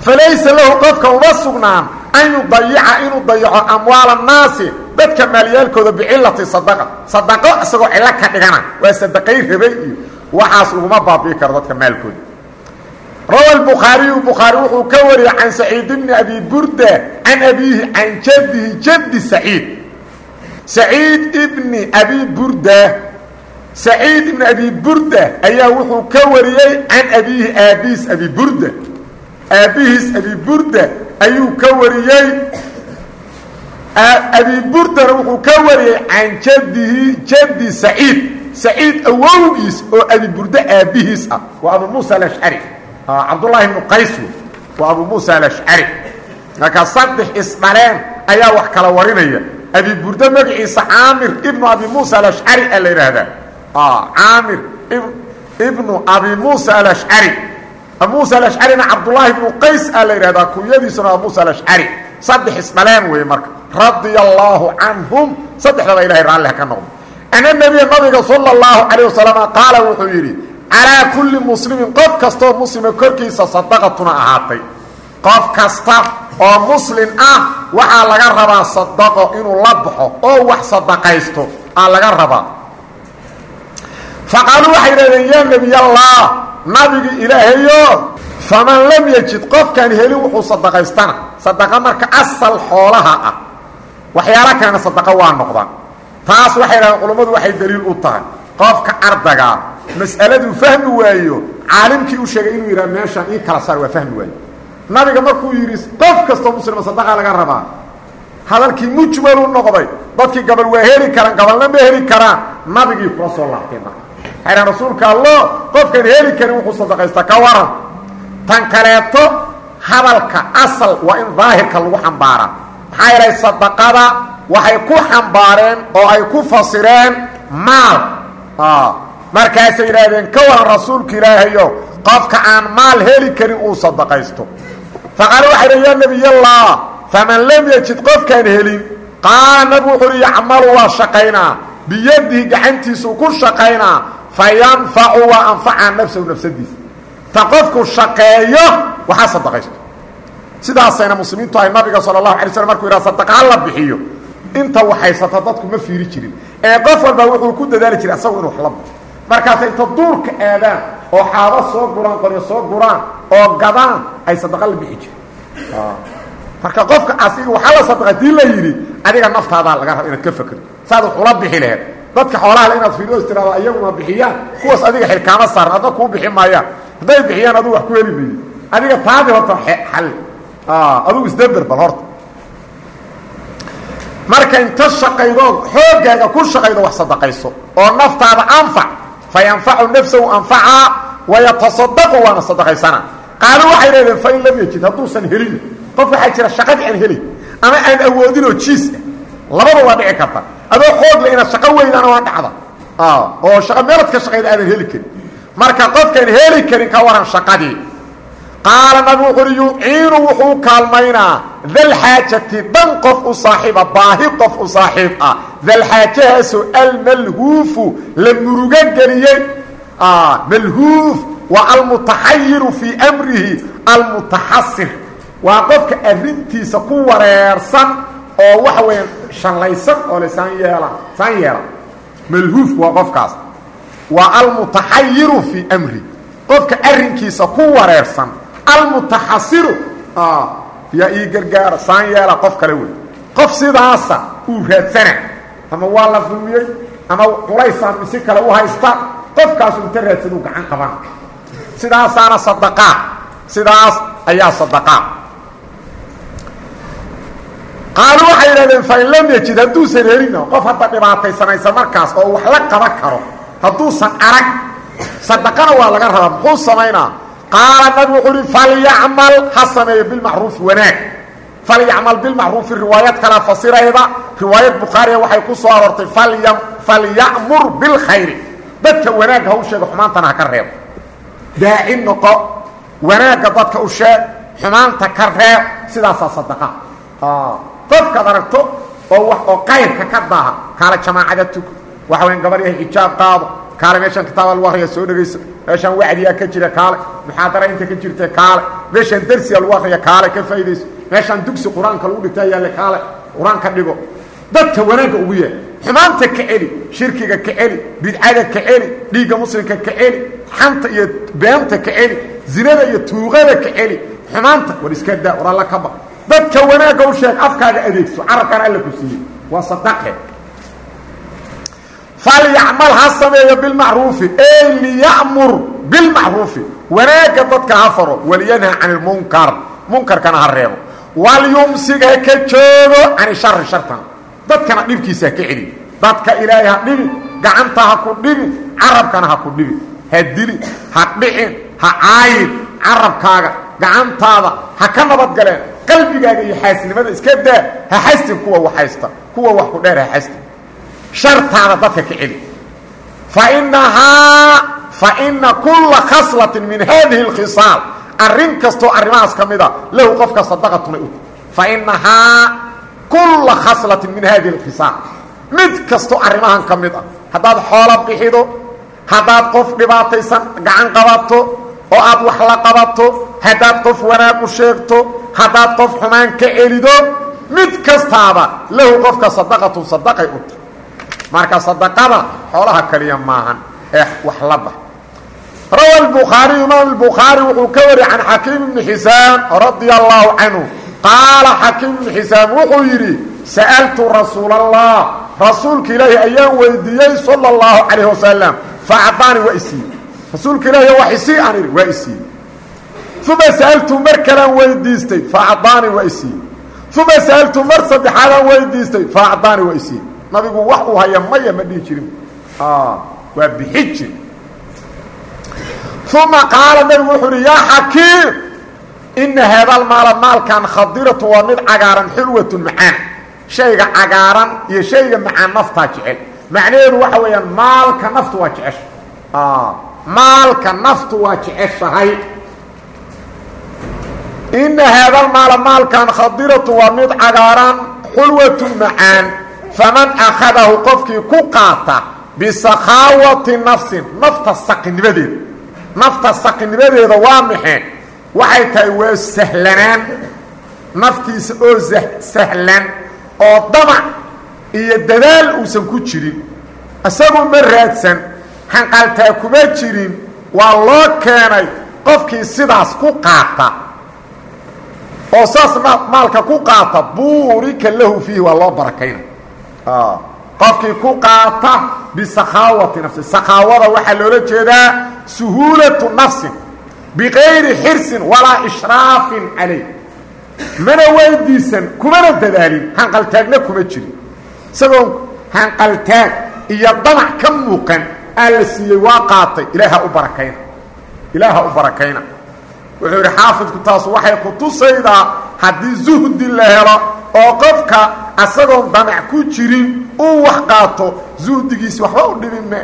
Falaysa lahu qofka uma sugnaan an yudayica inuu dayaco amwaala annaasi dadka maalyaalkooda bicilati sadaqa. Sadaqo isagoo cillo ka dhigana. Waa sadaqay rabay iyo waxaas uguma baabi'i karo dadka maalkooda rawa bukhaariyu bukhaari wuxuu ka wariyey can saciid bni abi burda can abiihi can jadihi jadi saciid. Saciid ibni abi burda saciid ibni abi burda ayaa wuxuu ka wariyey can abiihi aabihiis abi burda. Aabbihiis abi burda ayuu ka wariyey. Abi burdana wuxuu ka wariyey can jadihi jadi saciid. Saciid awowgiis oo abi burda aabbihiis ah. Waa abu muusa alashcari cabdullaahi ibnu qays waa abu muusa alashcari markaa saddex isdhaleen ayaa wax kala warinaya. Abi burda magaciisa caamir ibnu abi muusa alashcari a la yidhaahdaa. Caamir ibnu abi muusa alashcari abu muusa alashcarina cabdullaahi ibnu qays a la yidhahdaa kunyadiisuna muusa alashcari saddex isdhaleen weeye marka. Radia allaahu canhum saddexdaba ilahay raalliha ka noqdo. Ana nebiya nabiga sala allahu calayh qaala wuxuu yidhi calaa kulli muslimin qof kastaoo muslima korkiisa sadaqatuna ahaatay. Qof kasta oo muslim ah waxaa laga rabaa sadaqo inuu la baxo oo wax sadaqaysto aa laga rabaa. Faqaaluu waxay idhahdeen yaa nebiyallah nabigi ilaahayo faman lam yajid qofkaan helin wuxuu sadaqaystana. Sadaqa marka asal xoolaha ah. Waxyaalo kalena sadaqo waa noqdaan. Taas waxay idhahdeen culummadu waxay daliil u tahay. Qofka ardagaa mas'aladuu fahmi waayo caalimkii u sheegay inuu yidhaha meeshaan ii kala saar waa fahmi waayo. Nabiga markuu yidhi qof kastoo muslima sadaqa laga rabaa. Hadalkii mujmalu noqday dadkii gabal waa heli karaan gabalna ma heli karaan. Nabigii kula soo laabtay marka waxay dhahan rasuulka allo qofkaan heli karin wuxuu sadaqaysta ka waran. Tan kaleeto hadalka asal waa in daahirka lagu xambaaraa maxaa yeelay sadaqada waxay ku xambaareen oo ay ku fasireen maal. Markaasay yidhaahdeen ka waran rasuulka ilaahayo qofka aan maal heli karin uu sadaqaysto. Faqaale waxay dhan yaa nebiyallah faman lam yajid qofkaan helin qaala nabigu wuxuu uhi yacmalu waa shaqaynaa biyadihi gacantiisuu ku shaqaynaa fa yanfacu waa anfacaa nafsahu nafsadiisa ta qofku shaqeeyo waxaa sadaqaysto sidaasayna muslimiintu ay nabiga sala allahu alay slm markuu yidhaha sadaqa ha la bixiyo inta waxhaysata dadku ma fiiri jirin ee qof walba wuxuu ku dadaali jiray asagu inu wax la baxo markaas inta duurka aadaan oo xaabo soo guraan qoryo soo guraan oo gadaan ay sadaqa la bixi jireen marka qofka asiga waxaa la sadaqa dii la yidhi adiga naftaadaa laga raba inaad ka fakerto saad wax ula bixi laheed dadka xoolaha inaad fiirido istiraado iyaguna bixiyaan. Kuwaas adiga xilkaama saaran adna kuu bixi maayaan. Hadday bixiyaan adugu wax ku heli maydi adiga taadi horta xal adugu isdabder bal horta. Marka inta shaqaydood xoogaaga ku shaqaydo wax sadaqayso oo naftaada anfac fa yanfacu nafsahu anfacaa wayatasadaqu waana sadaqaysana. Qaalo waxay dhahdeen fain lam yajid hadduusan helin. Qof waxaa jira shaqadii aan helin ama aan awoodinoo jiis ah labada waa dhici karta adoo xoog le inaad shaqo weydana waa dhacda. Oo shaqa meelad ka shaqayda aadan heli karin. Marka qofkaan heli karin ka waran shaqadii. Qaala nabi wuxu uhi yuciinu wuxuu kaalmaynaa dalxaajati dan qof u saaxiiba baahi qof u saaxiib ah. Dalxaajahaasoo almalhuufu la murugo geliyey. Malhuuf waa almutaxayiru fii amrihi almutaxasir waa qofka arrintiisa ku wareersan oo waxa weya shallaysan oo le saan yeela saan yeela. Malhuuf waa qofkaas. Waa almutaxayiru fii amri. Qofka arrinkiisa ku wareersan almutaxasiru yaa ii gargaara saan yeela qof kale wey. Qof sidaasa uu raadsana ama waa la ama culaysaan misi kale u haysta qofkaasu inta raadsan uu gacan qabana sidaasaana sadaqaa sidaas ayaa sadaqaa qaalu waxay yidhahdeen fain lam yajid hadduusan helina qof hadda dhibaataysanaysa markaas oo wax la qaban karo hadduusan arag. Sadaqana waa laga rabaa muxuu samaynaa? Qaala nabi wuxuu uhi falyacmal ha sameeyo bilmacruufi wanaag. Falyacmal bilmacruufi riwaayad kala fasirayda riwaayad bukhaariya waxay ku soo aroortay falya falya'mur bilkhayri. Dadka wanaagga ha u sheego xumaantana ha ka reebo. Daaci noqo wanaagga dadka u sheeg xumaanta ka reeb sidaasaa sadaqa qofkaad aragto oo wax oo qayrka ka daaha kaala jamaacada tuko waxa weyn gabar yahay xijaab qaado. Kaale meeshaan kitaaba lagu akriya soo dhegayso. Meeshaan wacdiyaa ka jira kaale muxaadara inta ka jirta kaale meeshaan dersiga lagu akriya kaale ka faa'idayso meeshaan dugsi qur'aanka lagu dhigtaa yaalle kaale qur'aanka dhigo. Dadka wanaagga ugu yahay xumaanta ka celi shirkiga ka celi bidcada ka celi dhiigga muslimka ka celi xanta iyo beenta ka celi zinada iyo tuuqada ka celi. Xumaanta war iska daa war alla ka ba dadka wanaagga u sheeg afkaaga adeegso carabkana alla ku siiyey. Waa sadaqe. Falyacmal ha sameeyo bilmacruufi ey liya'mur bilmacruufi wanaagga dadka ha faro waliyanha can ilmunkar munkarkana ha reebo. Walyumsig ha ka joogo can shari shartan. Dadkana dhibkiisa ha ka celi. Dadka ilaahay ha dhibi gacanta ha ku dhibi carabkana ha ku dhibi. Ha dili ha dhicin ha caayin carabkaaga gacantaada ha ka nabadgaleen qalbigaaga iyo xaasnimada iska daa ha xastin kuwa wax haysta kuwa wax ku dheer ha xastin. Shartaada dadka ka celi. Fainahaa faina kula khaslatin min hadihi اlkhisaal arrin kastoo arrimahaas ka mida lahu qofka sadaqatunay u. Fainahaa kula khaslatin min hadihi اlkhisaal mid kastoo arrimahan ka mid ah haddaad xoolo bixido haddaad qof dhibaataysan gacan qabato oo aad wax la qabato haddaad qof wanaag u sheegto haddaad qof xumaan ka celido mid kastaaba lahu qofka sadaqatun sadaqay u tahay marka sadaqada xoolaha kaliya maahan ee wax laba rawa albukhaariyu imaam albukhaari wuxuu ka wariyey can xakiim ibni xisaam radia allaahu canhu qaala xakiim ibnu xisaam wuxuu yidhi sa'altu rasuula allah rasuulka ilaahi ayaan weydiiyey sala allahu calayh wasalam fa acdaanii waa isiiye rasuulka ilaahi waa isii aan idhi waa isiiye uma sa'altu mar kalaan weydiistay faacdaani waa isiiye uma sa'altu mar saddexaadaan weydiistay faacdaani waa isiiye nabigu wax uu haya maya ma dhihi jirin waa bixi jir uma qaala nabigu wuxuu uhi yaa xakiim ina haadalmaala maalkan khadiratu waa mid cagaaran xulwatun macaan shayga cagaaran iyo shayga macaan naftaa jecel macnaheedu waxa weeyaan maalka naftu waa jecesha maalka naftu waa jeceshahay ina haadalmaala maalkan khadiratu waa mid cagaaran xulwatun macaan. Faman akhadahu qofkii ku qaata bisakhaawati nafsin nafta saqinimadeeda nafta saqinimadeeda waa maxee waxay tahay waa sahlanaan. Naftiisa oo sahlan oo damac iyo dadaal uusan ku jirin. Isagu ma raadsan. Hanqaltaa kuma jirin. Waa loo keenay qofkii sidaas ku qaata oo saas maalka ku qaata buurika lahu fiihi waa loo barakayna qofkii ku qaata bisakhaawati nafsi. Sakhaawada waxaa loola jeedaa suhuulatu nafsin bikayri xirsin walaa ishraafin calayh. Mana weydiisan kumana dadaalin hanqaltaagna kuma jirin. Isagoo hanqaltaag iyo damac ka muuqan aa siiyey waa qaatay. Ilaaha u barakayna ilaaha u barakayna wuxuu yidhi xaafidku taas waxay ku tusaydaa haddii zuhdi la helo oo qofka asagoon damac ku jirin uu wax qaato zuhdigiisi waxba u dhibin me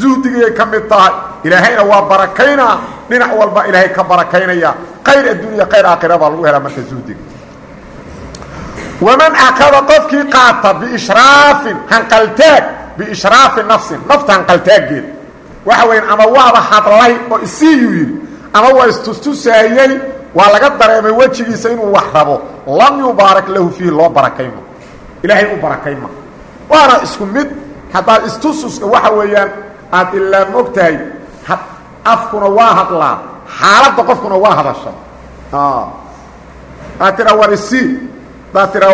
zuhdigayay ka mid tahay ilaahayna waa barakaynaa. Dhinac walba ilaahay ka barakaynaya. Qayr addunya qayr aakhira baa lagu helaa marka zuhdiga waman akada qofkii qaata biishraafin hanqaltaag biishraafi nafsin nafta hanqaltaaggeeda. Waxa weya ama waaba hadlay oo isiiyuu yidhi ama waa istustusaayey waa laga dareemay wejigiisa inuu wax rabo. Lam yubaarak lahu fiihi loo barakayma ilaahay u barakayma waana isku mid. Haddaad istususka waxa weeyaan aad ilaa og tahay afkuna waa hadlaa. Xaaladda qofkuna waa hadasha aad tiraa war isii adaad tiraa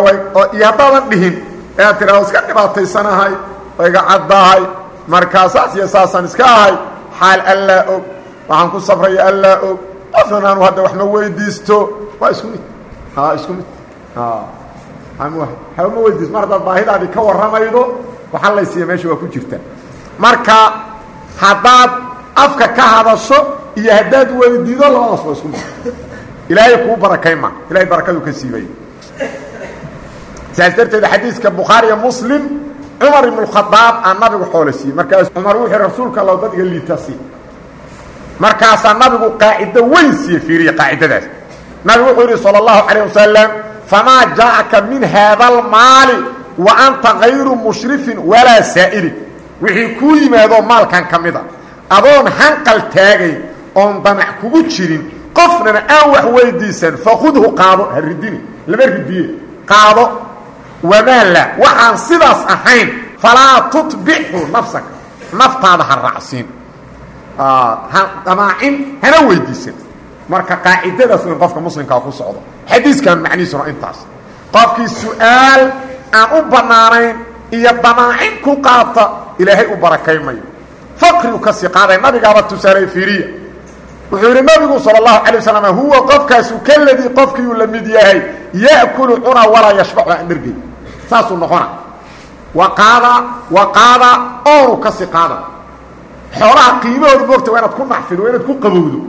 iyo haddaadan dhihin ee aad tiraa iska dhibaataysanahay oo iga caddahay markaa saas iyo saasaan iska ahay xaal allaa og waxaan ku sabraya allaa og qofnan aanu hadda wax ma weydiisto. Waa isku mid. Isku mid. Haba ma weydiisto mar haddaad baahidaadii ka warramaydo waxaa laysiiya meesha waa ku jirta. Marka haddaad afka ka hadasho iyo haddaad weydiido labadaas waa isku mid. Ilaahay kuu barakayma ilahay barakaduu ka siibay. Saas darteed xadiiska bukhaariya muslim cumar ibn khadaab aa nabigu xoolo siiyey. Markaas cumar wuxuu rasuulka allow dad iga liita sii markaasaa nabigu qaacido weyn siiye fiiriya qaacidadaas nabigu wuxuu yidhi salى اllahu calayه wasalam famaa jaءaka min haada almaali wa anta gayru mushrifin walaa saa'ilin wixii kuu yimaadoo maalkan ka mid a adoon hanqal taagayn oon damac kugu jirin qofnana aan wax weydiisan fakudhu qaado ha ridini lama ridiye qaado wamaa la waxaan sidaas ahayn falaa tutbichu nafsaka naftaada ha raacsiin damaacin hana weydiisan marka qaacidadaas in qofka muslimkaa ku socdo xadiiskan macnihiisuna intaas qofkii su'aal aan u bannaanayn iyo damaacin ku qaata ilaahay u barakaymayo faqrigu ka sii qaaday nabigaaba tusaalay fiiriya wuxuu yidhi nabigu sal اlahu alay waslm huwa qofkaasu kaladii qofkiiuu la mid yahay ya'kulu cuna walaa yashbacu aan dhergey saasuu noqona wa qaada wa qaada oonu ka sii qaada xoolaha qiimahooda moogta waa inaad ku naxfido waa inaad ku qabowdo.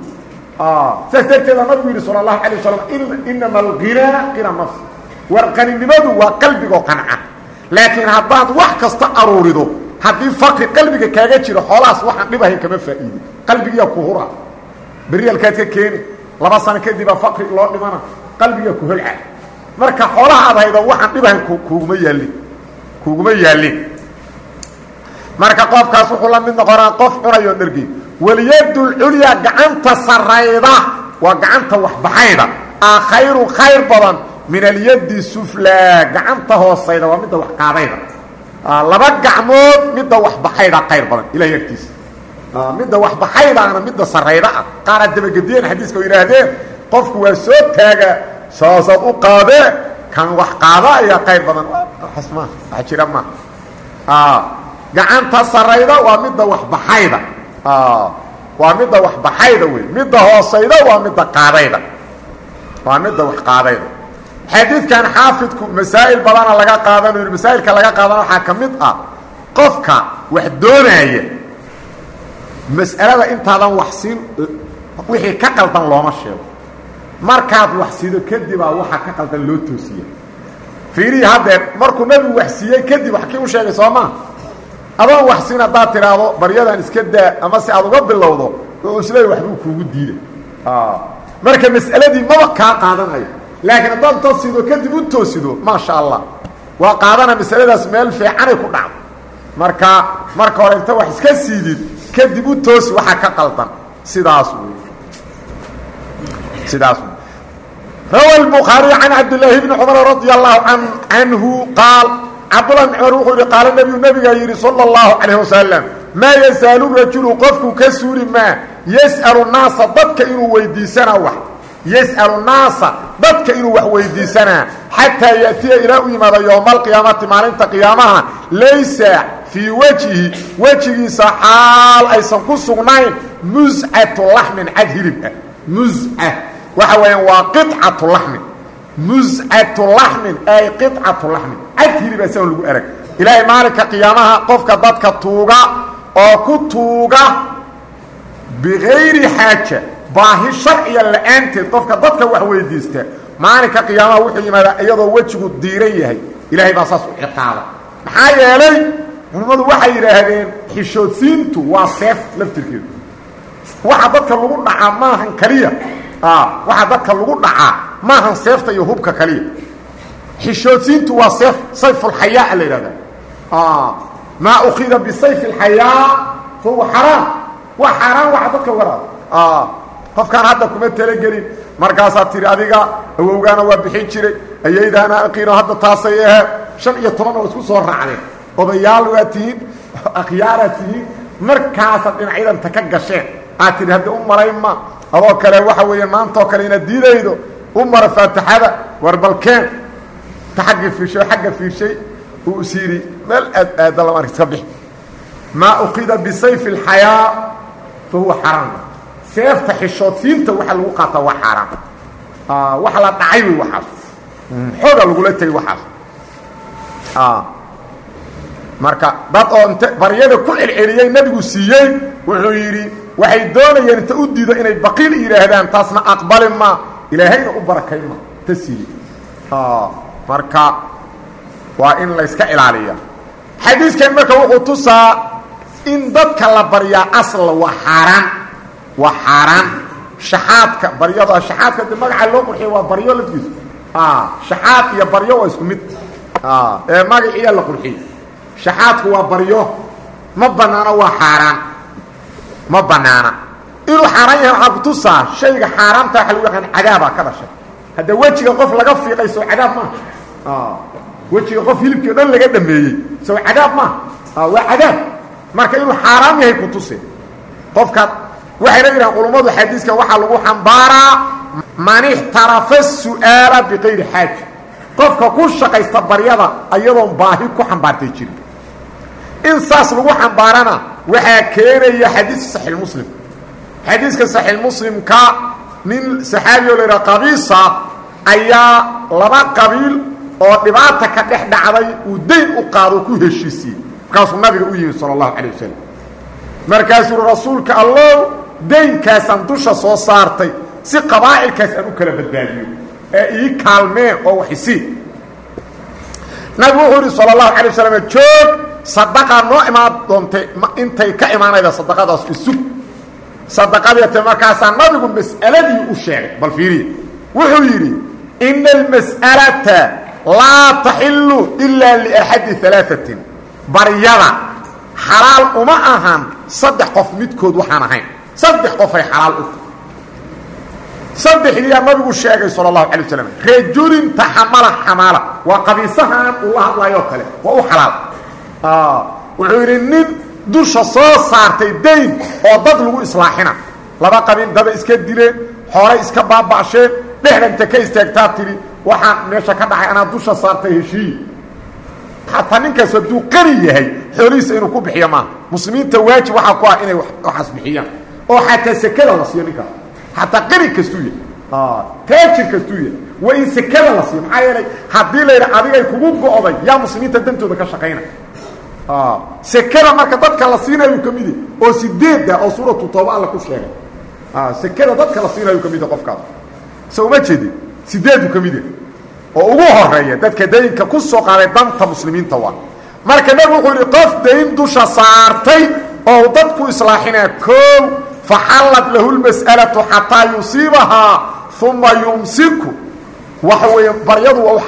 Saas darteeda nabigu yidhi sal اlahu alay wasalam inama alghinaa qina nafsi war qaninimadu waa qalbigoo qanca. Laakiin haddaad wax kasta aruurido haddii faqri qalbiga kaaga jiro xoolahaas waxaan dhibahayn kama faa'iide qalbigiyaa ku hura. Beryalkaad ka keeni laba sano kadibaa faqri loo dhimana qalbigaa ku holca marka xoolaha aad haydo waxaan dhibahayn kuguma yaallin kuguma yaallin marka qofkaas wuxuu la mid noqonaa qof cunayoo dhergey waliyadulculyaa gacanta sarayda waa gacanta waxbaxayda a khayru khayr badan min alyadi suflaa gacanta hoosayda waa midda wax qaadayda. Laba gacmood midda waxbaxayda khayr badan ilahay agtiisa midda waxbaxaydaana midda sarayda ah. Qaara dabagediyeen xadiiska oo yidhaahdeen qofku waa soo taaga saasaad u qaadee kan wax qaada ayaa khayr badan. Maaha wax jira maaha gacanta sarayda waa midda waxbaxayda waa midda waxbaxayda wey midda hoosayda waa midda qaadayda. Waa midda wax qaadayda. Xadiidkan xaafidku masaa'il badana laga qaadanayo masaa'ilka laga qaadana waxaa ka mid ah qofka wax doonaaya. Mas'alada intaadan wax siin wixii ka qaldan looma sheego. Markaad wax siido kadibaa waxa ka qaldan loo toosiya fiirihi haddeer markuu nabigu wax siiyey kadib wax kii u sheegay soo maa adoon wax siin haddaad tidhaahdo baryadan iska daa ama si aad uga bilowdo oo isleey waxbuu kuugu diiday marka mas'aladii maba kaa qaadanayo laakiin haddaad toosido kadib u toosido maasha allah waa qaadana masaladaas meel fiicanay ku dhacdo marka marka hore inta wax iska siidid kadib u toosi waxaa ka qaldan sidaas wey sidaas wey rawa الbukhaariي can cabdالlaahi bni cumar radي الlahu canhu qaal cabdulahi bin cumar wuxuu yihi qaala nebiyu nebigaa yidhi sala allahu calayh wasalam maa yazaalu rajulu qofku ka suuli maa? Yas'alu naasa dadka inuu weydiisanaa يسأل yas'alu naasa dadka inuu wax weydiisanaa xataa ya'tiya ilaa u yimaada yowma alqiyaamati maalinta qiyaamaha laysa fii wejihi wejigiisa xaal aysan ku sugnayn muscatu laxmin cad hilib ah. Musca waxa weeyaan waa muscatu laxmin ay qicatu laxmin cad hilib asagoon lagu arag. Ilaahay maalinka qiyaamaha qofka dadka tuuga oo ku tuuga bigayri xaaja baahi sharciya la'aanteed qofka dadka wax weydiista maalinka qiyaamaha wuxuu yimaadaa iyadoo wejigu diiran yahay. Ilaahay baa saas u ciqaaba. Maxaa yeelay culimmadu waxay yidhaahdeen xishoodsiintu waa seef laftirkeedu. Waxa dadka lagu dhacaa maahan kaliya. Waxa dadka lagu dhacaa maahan seefta iyo hubka kaliya xishoodsiintu waa seef sayfulxayaa la yidhahda maa ukida bisayf اlxayaa fa huwa xaraam. Waa xaaraan waxa dadka waraada qofkaan hadda kuma talagelin. Markaasaad tihi adiga awowgaana waa bixin jiray ayaydaana aqiino hadda taasay ahe shan iyo toban oo isku soo raacdeen odayaal waa tihiin akhyaaraad tihiin. Markaasaad dhinacyadanta ka gasheen. Aad tihi hadda u malayma adoo kale waxa weeye maantoo kale inaad diidaydo u faatixada war balkeen agga fiirshay agga fiirshay uu is yidhi meel aad aada lama ark iska maa ukida bisayfi اlxayaa fa xaraam. Seefta xishoodsiinta waxa lagu qaataa waa xaaraam wax la dhacay wey waxaas xooga lagula tegay waxaas marka dad oo int baryada ku celceliyey nabigu siiyey wuxuu yidhi waxay doonayeen inta u diido inay baqiil yidhaahdaan taasna aqbali ma ilaahayna u barakay ma ta siiyey marka waa in layska ilaaliya. Xadiiskan marka wuxuu tusaa in dadka la baryaa asla waa xaaraan waa xaaraan. Shaxaadka baryada shaxaadka de magaca loo qurxiya waa baryo laftiisu shaxaad iyo baryo waa isku mid. Ee magaciiyaa la qurxiy shaxaadku waa baryo. Ma banaana waa xaaraan. Ma banaana inuu xaaraan yahay waxaa kutusaa shayga xaaraamta waxa lagu yaqaan cadaabaa ka dhashay. Hadda wejiga qof laga fiiqay sow cadaab maaha wejiga qof hilibkii dhan laga dhameeyey sow cadaab maaha waa cadaab. Marka inuu xaaraam yahay kutuse qofka waxayna yidhahaan culummadu xadiiska waxaa lagu xambaaraa man ixtarafa su'aala biqayri xaaja qofka ku shaqaysta baryada ayadoon baahi ku xambaartay jirin in saas lagu xambaarana waxaa keenaya xadiiska saxiixmuslim xadiiska saxiixmuslimka nin saxaabi oo la yidhaha qabiisa ayaa laba qabiil oo dhibaata ka dhex dhacday uu dayn u qaado ku heshiisiyey. Markaasuu nabiga u yimid sala allahu calay wasalam markaasuu rasuulka allow daynkaasaan dusha soo saartay si qabaa'ilkaas aan u kala badbaadiyo ee ii kaalmeen oo waxisii nabigu wuxuu yidhi sala allahu calay wasalam joog sadaqaa noo imaan doontay intay ka imaanayda sadaqadaas isug sadaqadeete markaasaa nabigu mas'aladii u sheegay. Bal fiiriya wuxuu yidhi ina almas'alata laa taxilu ilaa liaxadi alaaثatin baryada xalaal uma ahan saddex qof midkood waxaan ahayn. Saddex qofay xalaal u tahay. Saddexdiiyaa nabigu sheegay sala allahu calay rajulin taxamala xamaala waa qabiisahan uu la hadlayo kale waa wuxuu yidhi nin dusha soo saartay dayn oo dad lagu islaaxina. Laba qabiil dada iska dileen xoolay iska baaba'sheen dhexdanta ka istaagtaa tidhi waxaan meesha ka dhacay anaa dusha saartay heshiiyi xataa ninkaas hadduu qani yahay xoolihiisa inuu ku bixiyo maaha muslimiinta waajib waxaa ku ah inay waxaas bixiyaan. Oo xataa sekada la siiyo ninkaas xataa qani kastuu yahay. Taajir kastuu yahay. Waa in sekada la siiyo. Maxaa yeelay haddii la yidha adigay kugu go'day yaa muslimiinta dantooda ka shaqayna sekada marka dadka la siinayu ka oo sideeda oo suuratu tooba alla ku sheegay. Sekada dadka la siinayu ka mid qofkaas. So uma sideedu ka oo ugu horreeya dadka daynka ku soo qaaday danta muslimiinta waa. Marka nabigu wuxuu yidhi qof dayn dusha saartay oo dadku islaaxinaa koow faxallat lahu lmas'alatu xataa yusiibahaa uma yumsiku. Waxa weeye baryadu waa u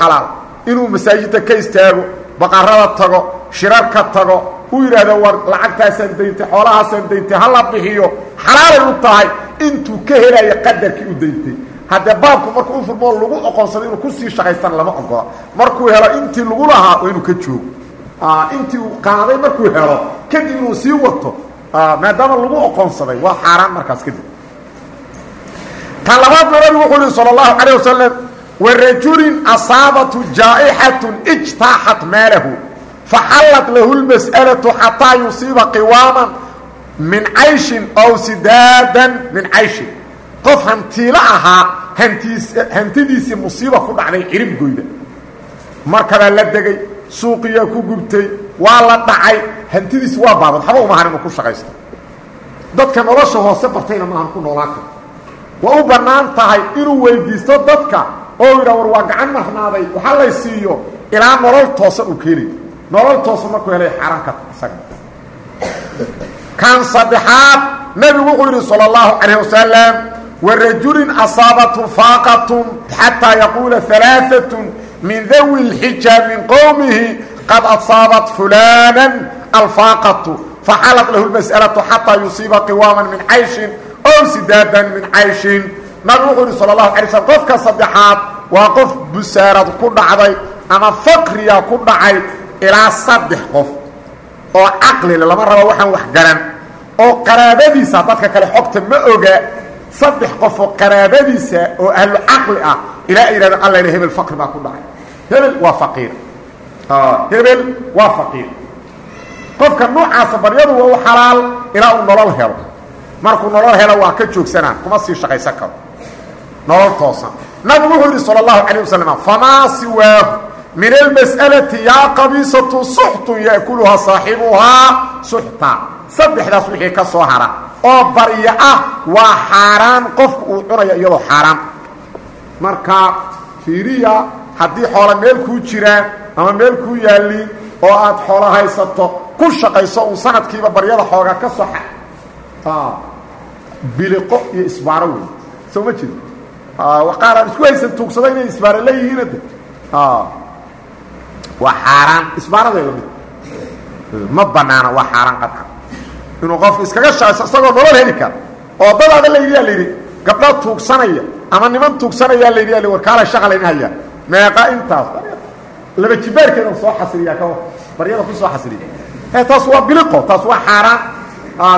inuu masaajidda ka istaago baqarada tago shirarka tago u yidhaahdo war lacagtaasaan dayntay xoolahaasaan dayntay hala bixiyo xalaalay u tahay intuu ka helayo qadarkii u dayntay haddee baabku markuu u furmoo lagu oqonsado inuu ku sii shaqaystan lama ogola. Markuu helo intii lagu lahaa waa inuu ka joogo. Ah, intii uu qaaday markuu helo kadib inuu sii wato. Ah, maadaama lagu oqonsaday waa xaaraan markaas kadib. Ta labaad nabigu wuxuu ihi sal allahu calay wasalam warajulin asaabathu jaa'ixatun ijtaaxat maalahu faxallat lahu lmas'alaةu xataa yusiiba qiwaaman min cayshin aw sidaadan min cayshin qof hantiilo ahaa hantidiisii musiiba ku dhacday ciribgoyda markabaa la degay suuqiyaa ku gubtay waa la dhacay hantidiisi waa baaban haba uma uu ku shaqaysto dadka nolosha hoose bartayna maahan ku noolaan karo waa u bannaan tahay inuu weydiisto dadka oo yidhaa war waa gacan marnaaday waxa lay siiyo ilaa nolol toosan uu keenay nolol toosan markuu helay xaaraanka isaga kan saddexaad nebigu wuxuu yidhi salى اllahu calayh wasalam warajulin asaabathu faaqatun xataa yaquula alaaثaة min dawi اlxija min qowmihi qad asaabat fulana alfaaqatu faxalat lahu اlmas'alaةu xataa yusiiba qiwaama min cayshin ow sidaadan min cayshin nabigu wuxuu yihi salى اlahu alay slm qofka saddexaad waa qof busaarad ku dhacday ama fakriya ku dhacay ilaa saddex qof oo caqlile lama rabo waxaan wax garan. Oo qaraabadiisa dadka kale xogta ma oga saddex qof oo qaraabadiisa oo ahlu caqli ah ilaa yidhahdeen alla hebel fakri baa ku dhacay. Hebel waa faqiir. Hebel waa faqiir. Qofka noocaasa baryadu waa xalaal ilaa uu nolol helo. Markuu nolol helo waa ka joogsanaa kuma sii shaqaysan karo nolol toosan nabigu wuxuu yidhi salى اlahu عalيه wasalam famaa siwaahu min almas'alati yaa qabiisatu suxtun yaakuluhaa saaxibuhaa suxta saddexdaas wixii ka soo hara oo baryo ah waa xaaraan qofku uu cunaya iyadoo xaaraan marka fiiriya haddii xoola meel kuu jiraan ama meel kuu yaalliin oo aad xoolo haysato ku shaqayso uu sanadkiiba baryada xooga ka soxa biliqo iyo isbaaro wey soo ma jeed Qaar aan isku haysan tuugsada inay isbaaro leeyihiin de waa xaaraan. Isbaaraday la mid. Ma banaana waa xaaraan qadca inuu qofku iskaga shaaso isagoo nolol heli kara oo dadaada layidhiyaa la yidhi gabdho tuugsanaya ama niman tuugsanayaa la yidhi warkaala shaqa laydin hayaa. Meeqa intaas. Laba jibaarkeedan soo xasiliyaa ka baryada ku soo xasiliya e taas waa biliqo taas waa xaaraan.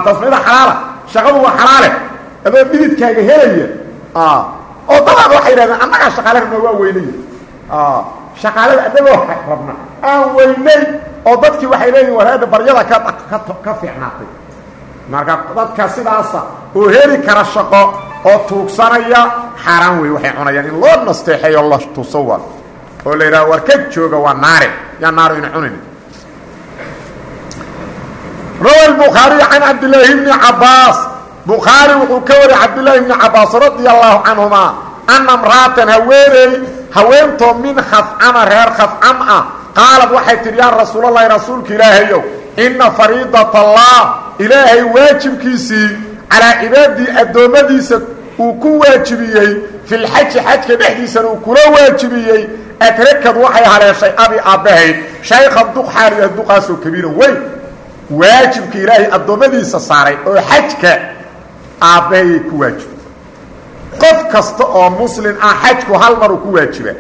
Taas mida xalaala. Shaqadu waa xalaale. Adoo dhididkaaga helaya oo dadaada waxay yidhahdeen annagaa shaqaalarabna waa weynay ah, shaqaalada annagoo rabna. Aan weynay oo dadkii waxay leeyihiin waraada baryada ka fiicnaatay. Marka dadka sidaasa oo heli kara shaqo oo tuugsanaya xaaraan wey waxay cunayaan. In loo nasteexeeyo la tuso wa oo la yidhaha war ka jooga waa naare. Yaa naaro in cunin. Rawa bukhaariy can cabdilaahi bni cabaas bukhaari wuxuu ka wariyay cabdillaahi bni cabaas radia allahu canهuma ana mra'atan haweeney haweentoo min khafcama reer khafcam ah. Qaalad waxay tidhi yaa rasuulalahi rasuulka ilaahayow ina fariidat allah ilaahay waajibkiisii calaa cibaadii addoommadiisa uu ku waajibiyey fi lxaji xajka dhexdiisana uu kula waajibiyey adrakad waxay haleeshay abi aabbahayd shaykha duqxaaliya duqaasoo kabiiran weyn waajibka ilaahay addoommadiisa saaray oo xajka aabbahayay ku waajibay qof kasta oo muslim ah xajku hal maruu ku waajiba.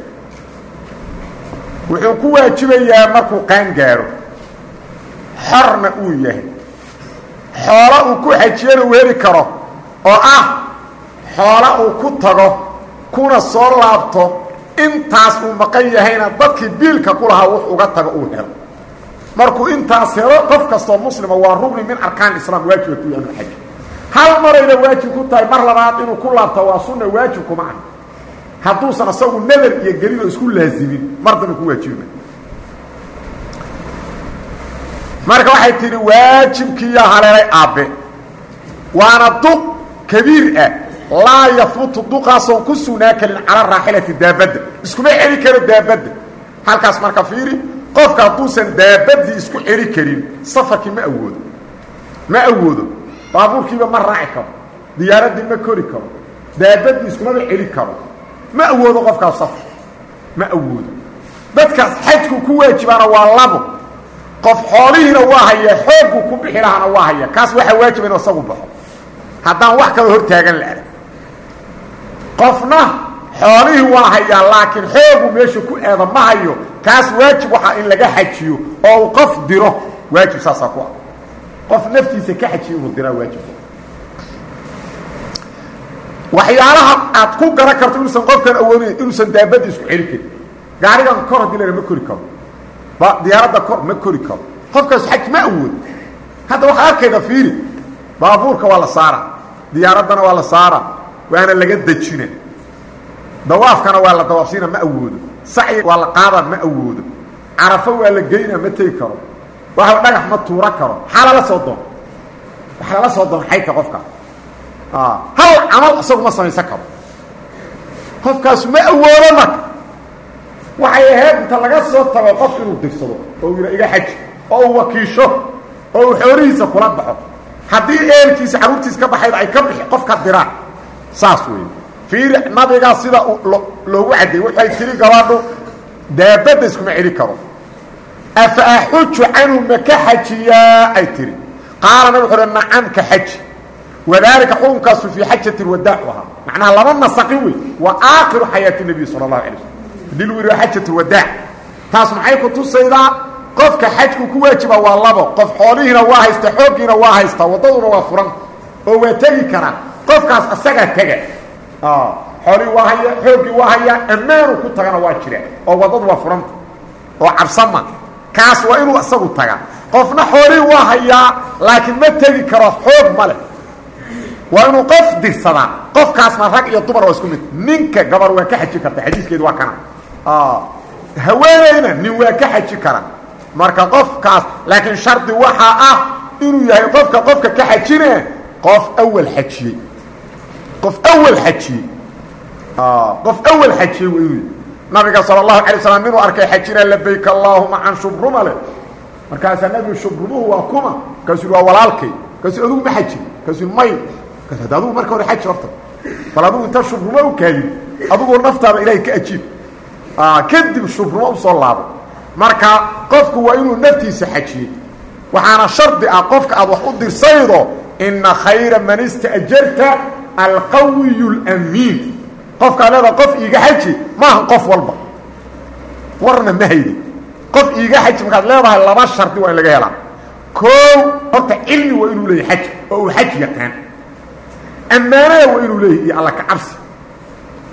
Wuxuu ku waajibayaa markuu qaan gaaro. Xorna uu yahay. Xoolo uu ku xajiyana uu heli karo oo ah xoolo uu ku tago kuna soo laabto intaas uu maqan yahayna dadkii biilka ku lahaa wux uga tago uu helo. Markuu intaas helo qof kastoo muslima waa rugni min arkaan islaam waajiba ku yaanu xaj hal marayna waajib ku tahay mar labaad inuu ku laabto waa sunna waajib kuma ah hadduusan asagu nadar iyo gelin oo isku laazimin mar damba ku waajibima marka waxay tidhi waajibkiiyaa haleelay aabbe. Waana duq kabiir ah. Laa yafbutu duqaasoon ku sugnaa karin cala raaxilati daabadda. Iskuma celi karo daabadda. Halkaas marka fiiri qofka hadduusan daabadii isku celi karin safarkii ma awoodo. Ma awoodo baabuurkiiba ma raaci karo diyaaraddii ma kori karo daabadii iskumaba celi karo ma awoodo qofkaas safar ma awoodo. Dadkaas xajku ku waajibaana waa labo qof xoolihiina waa haya xooggu ku bixi lahaana waa haya kaas waxaa waajiba inu isagu baxo. Haddaan wax kaloo hor taagan la arag. Qofna xoolihii waa hayaa laakiin xoogu meesha ku aada ma hayo kaas waajib waxaa in laga xajiyo oo uu qof diro waajib saasaa ku ah qof naftiisa ka xajiyo inuu diraa waajib. Waxyaalaha aad ku garan karto inuusan qofkan awoodin inuusan daabadda isku celi karin. Gaarigan kor haddii la ma kori karo. Diyaaradda kor ma kori karo. Qofkaas xaj ma awoodo hadda waxaa arkayda fiiri. Baabuurka waa la saara diyaaraddana waa la saara waana laga dejina dawaafkana waa la dawaafsiina ma awoodo. Sacyi waa la qaada ma awoodo. Carafo waa la geyna ma tegi karo waxa dhagax ma tuura karo. Maxaa lala soo doon waxa lala soo doon xayka qofka. Hal camal isagu ma samaysan karo. Qofkaasu ma awoodo marka. Waxay ahayd inta laga soo tago qof inuu dirsado oo yidha iga xaji oo uu wakiisho oo uu xoolihiisa kula baxo. Haddii eelkiisa carruurtiisa ka baxayda ay ka bixi qofka diraan. Saas weeye. Fiiri nabigaa sida loogu caddeeyey waxay tiri gabadhu daabadda iskuma celi karo afa axuju canhu ma ka xajiyaa ay tiri qaala nabig wuxu uhi nacam ka xaji wadaalika xukunkaasu fii xajati lwadaac ahaa macnaha laba nasaqin wey waa aakhiru xayaati nebiy sala allahu alay slm haddii lagu yidhaha xajat lwadaac taas maxay ku tusaydaa qofka xajku ku waajiba waa labo qof xoolihiina waa haysta xooggiina waa haysta waddaduna waa furan oo waa tegi karaa qofkaas asagaa tega xoolihii waa haya xooggii waa hayaa ammaanu ku tagana waa jira oo waddadu waa furanta oo cabsama kaas waa inuu isagu taga qofna xoolihii waa hayaa laakiin ma tegi karo xoog ma leh. Waa inuu qof dirsadaa. Qofkaasna rag iyo dumar waa isku mid. Ninka gabar waa ka xaji karta. Xadiiskeedu waa kana haweenayna nin waa ka xaji kara marka qofkaas laakiin shardi waxaa ah inuu yahay qofka qofka ka xajine qof awal xajiyey. Qof awal xajiyey. Qof awal xajiyey waa inuu nabiga sala allahu alay slam inuu arkay xajina labayk allaahuma can shubruma leh. Nabigu shubrumuhu waa kuma markaasuu waa walaalkay markaasuu adugu ma xaji markaasuu may ad adugu hore xaji horta. Bal inta shubrumo u kaadin adigoo naftaada ilaahay ka ajiib kadib shubrumo u soo marka qofku waa inuu naftiisa xajiyey waxaana shardi ah qofka aad wax u dirsaydo ina khayra man ista'jarta alqawiyu اlamiin qofkaad leedaha qof iiga xaji maaha qof walba. Warna ma haydi qof iiga xaji markaad leedahay laba shardi waa in laga helaa. Koow horta cilmi waa inuu leeyahy xaj oo uu xaj yaqaan. Ammaanada waa inuu leeyahy iyo alla ka cabsi.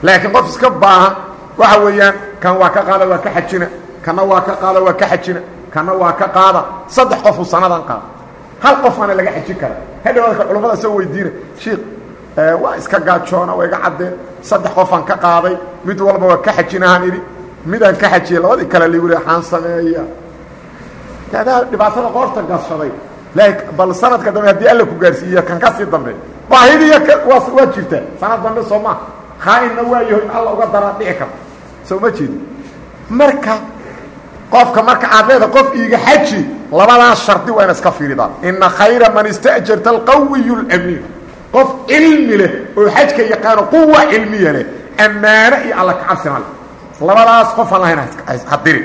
Laakiin qof iska baahan waxa weeyaan kan waa ka qaada waa ka xajina. Kana waa ka qaada waa ka xajina. Kana waa ka qaada. Saddex qofuu sanadan qaada hal qofaana laga xaji kara hadhawaadka culamada soo weydiina shiik waa iska gaajoona waa iga caddeen saddex qofaan ka qaaday mid walba waa ka xajinahaan idhi. Midaan ka xajiyey labadii kale ligu waxaan sameeya adaa dhibaatada qoorta gashaday bal sanadka dambe haddii alla ku gaarsiiya kan ka sii dambe baahidiiya waa waa jirtaa sanad dambe soo maaha khaa-inna waayaho in alla uga daraa dhici karta soo ma jeedi marka qofka marka aad leeda qof iiga xaji labadaas shardi waa ina iska fiiridaan ina khayra man ista'jarta alqawiyu اlamiin qof cilmi leh oo xajka yaqaano quwa cilmiya leh ammaano iyo alla kacabsina leh labadaas qofaan lahayn hadiri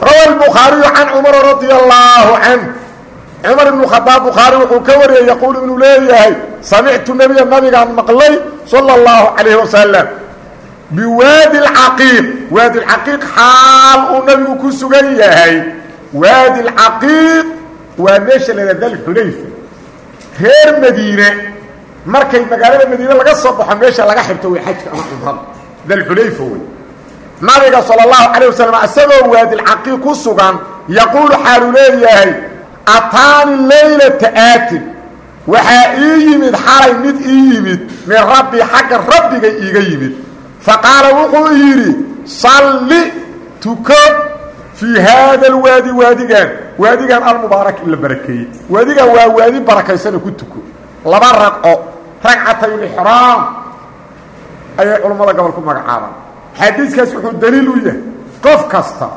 rawa الbukhaariyu can cumara radia allaahu canh cumar ibnu khadaab bukhaari wuxuu ka wariyey yaquulu inuu leeyahay samictu nebiya nabigaan maqlay salى اllahu calayh wasalam biwaadi اlcaqiiq waadi اlcaqiiq xaal uu nabigu ku sugan yahay waadi اlcaqiiq waa meesha la yidhahda alxudayfa reer madiine. Markay magaalada madiina laga soo baxo meesha laga xirto way xajka ama cumrada dalxudayfa wey nabiga sala allahu calayh wasalam asagoo waadilcaqii ku sugan yaquulu xaaluu leeyahay ataani laylata aatin. Waxaa ii yimid xalay mid ii yimid min rabbi xagga rabbigay iiga yimid. Fa qaala wuxuu yidhi salli tuko fii haada alwaadi waadigan waadigan almubaarak in la barakeeyey waadigan waa waadi barakaysana ku tuko laba ragco ragcatayulixraam ayay culammada gobol ku magacaabaan xadiiskaas wuxuu daliil u yahay qof kasta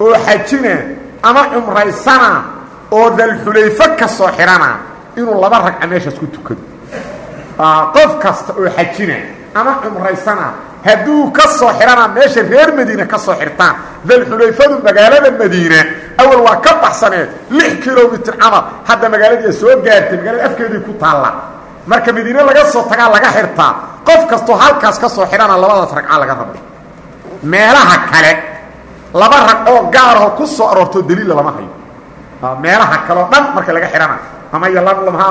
oo xajina ama cumraysana oo dalxulayfo ka soo xidhana inuu laba ragca meeshaas ku tukado qof kasta oo xajina ama cumraysana hadduu ka soo xidhana meesha reer madiine ka soo xirtaan dalxulayfadu magaalada madiine awal waa ka baxsaneed lix kilomitr camal hadda magaaladiia soo gaartay magaalada afkeedii ku taalla. Marka madiine laga soo tagaa laga xirtaa qof kastoo halkaas ka soo xidhana labadaas ragca laga raba meelaha kale laba rag oo gaarahoo ku soo aroortoo daliilla lama hayo. Meelaha kaleo dhan marka laga xidhana ama yalamlam ha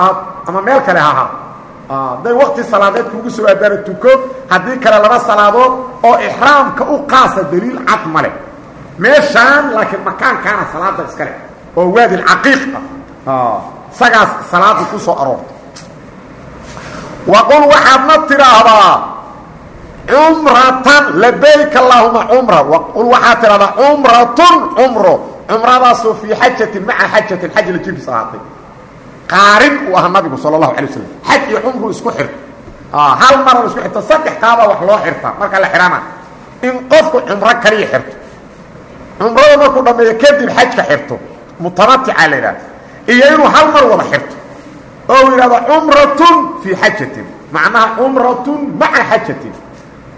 ama meel kale ha ahaad hadday wakti salaadeed kuugu soo aadaana tuko haddii kale laba salaadood oo ixraamka u qaasa daliil cad ma leh meeshaan laakiin makaankaana salaada iska leh oo waadi lcaqiiq ah isagaas salaada ku soo aroorta waqul waxaadna tidhaahdaa cumratan labayk allaahuma cumra waqul waxaad tidhahdaa cumratun cumro cumradaasoo fii xajatin maca xajatin xaj la jirkiis ahaatay qaarin uu ahaa nabigu sala allahu alay wasalam xaj iyo cumru isku xirta hal maran isku xirta saddex qaabaa wax loo xirtaa marka la xidhana in qofku cumro kaliya xirto. Cumrada markuu dhammeeyo kadib xajka xirto. Mutamatica la yidhahda iyo inuu hal mar wada xirto. Oo uu yidhahdo cumratun fii xajatin. Macnaha cumratun maca xajatin.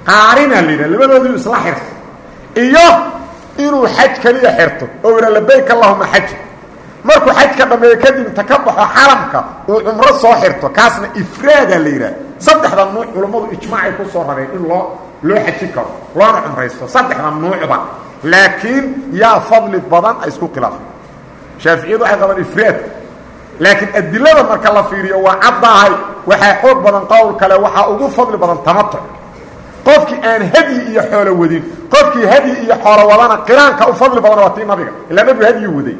Qaarina la yidhahda labadoodii isla xirto. Iyo inuu xaj kaliya xirto. Oo yidhah labayk allahuma xaja markuu xajka dhammeeyo kadib inta ka baxo xaramka uu cumro soo xirto kaasna ifraadaa la yidhaha saddexda nuuc culammadu ijmaacay ku soo rareen in loo loo xaji karo loona cumraysto. Saddexda nuucba. Laakiin yaa fadli badan ay isku khilaafeen. Shaaficiyadu waxay qabaan ifraadka laakiin adilada marka la fiiriyo waa caddahay waxaa xoog badan qowl kale waxaa ugu fadli badan tamatuc qofkii aan hadyi iyo xoolo wadin qofkii hadyi iyo xoolo wadana qiraanka u fadli badan waa tii nabiga ilaa nabigu hadyi waday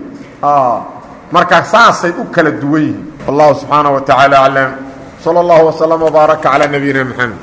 marka saasay u kala duwan yihiin wallahu subxaana wa tacaala aclam sal allahu wslm wbaaraka calaa nabiyina mxamed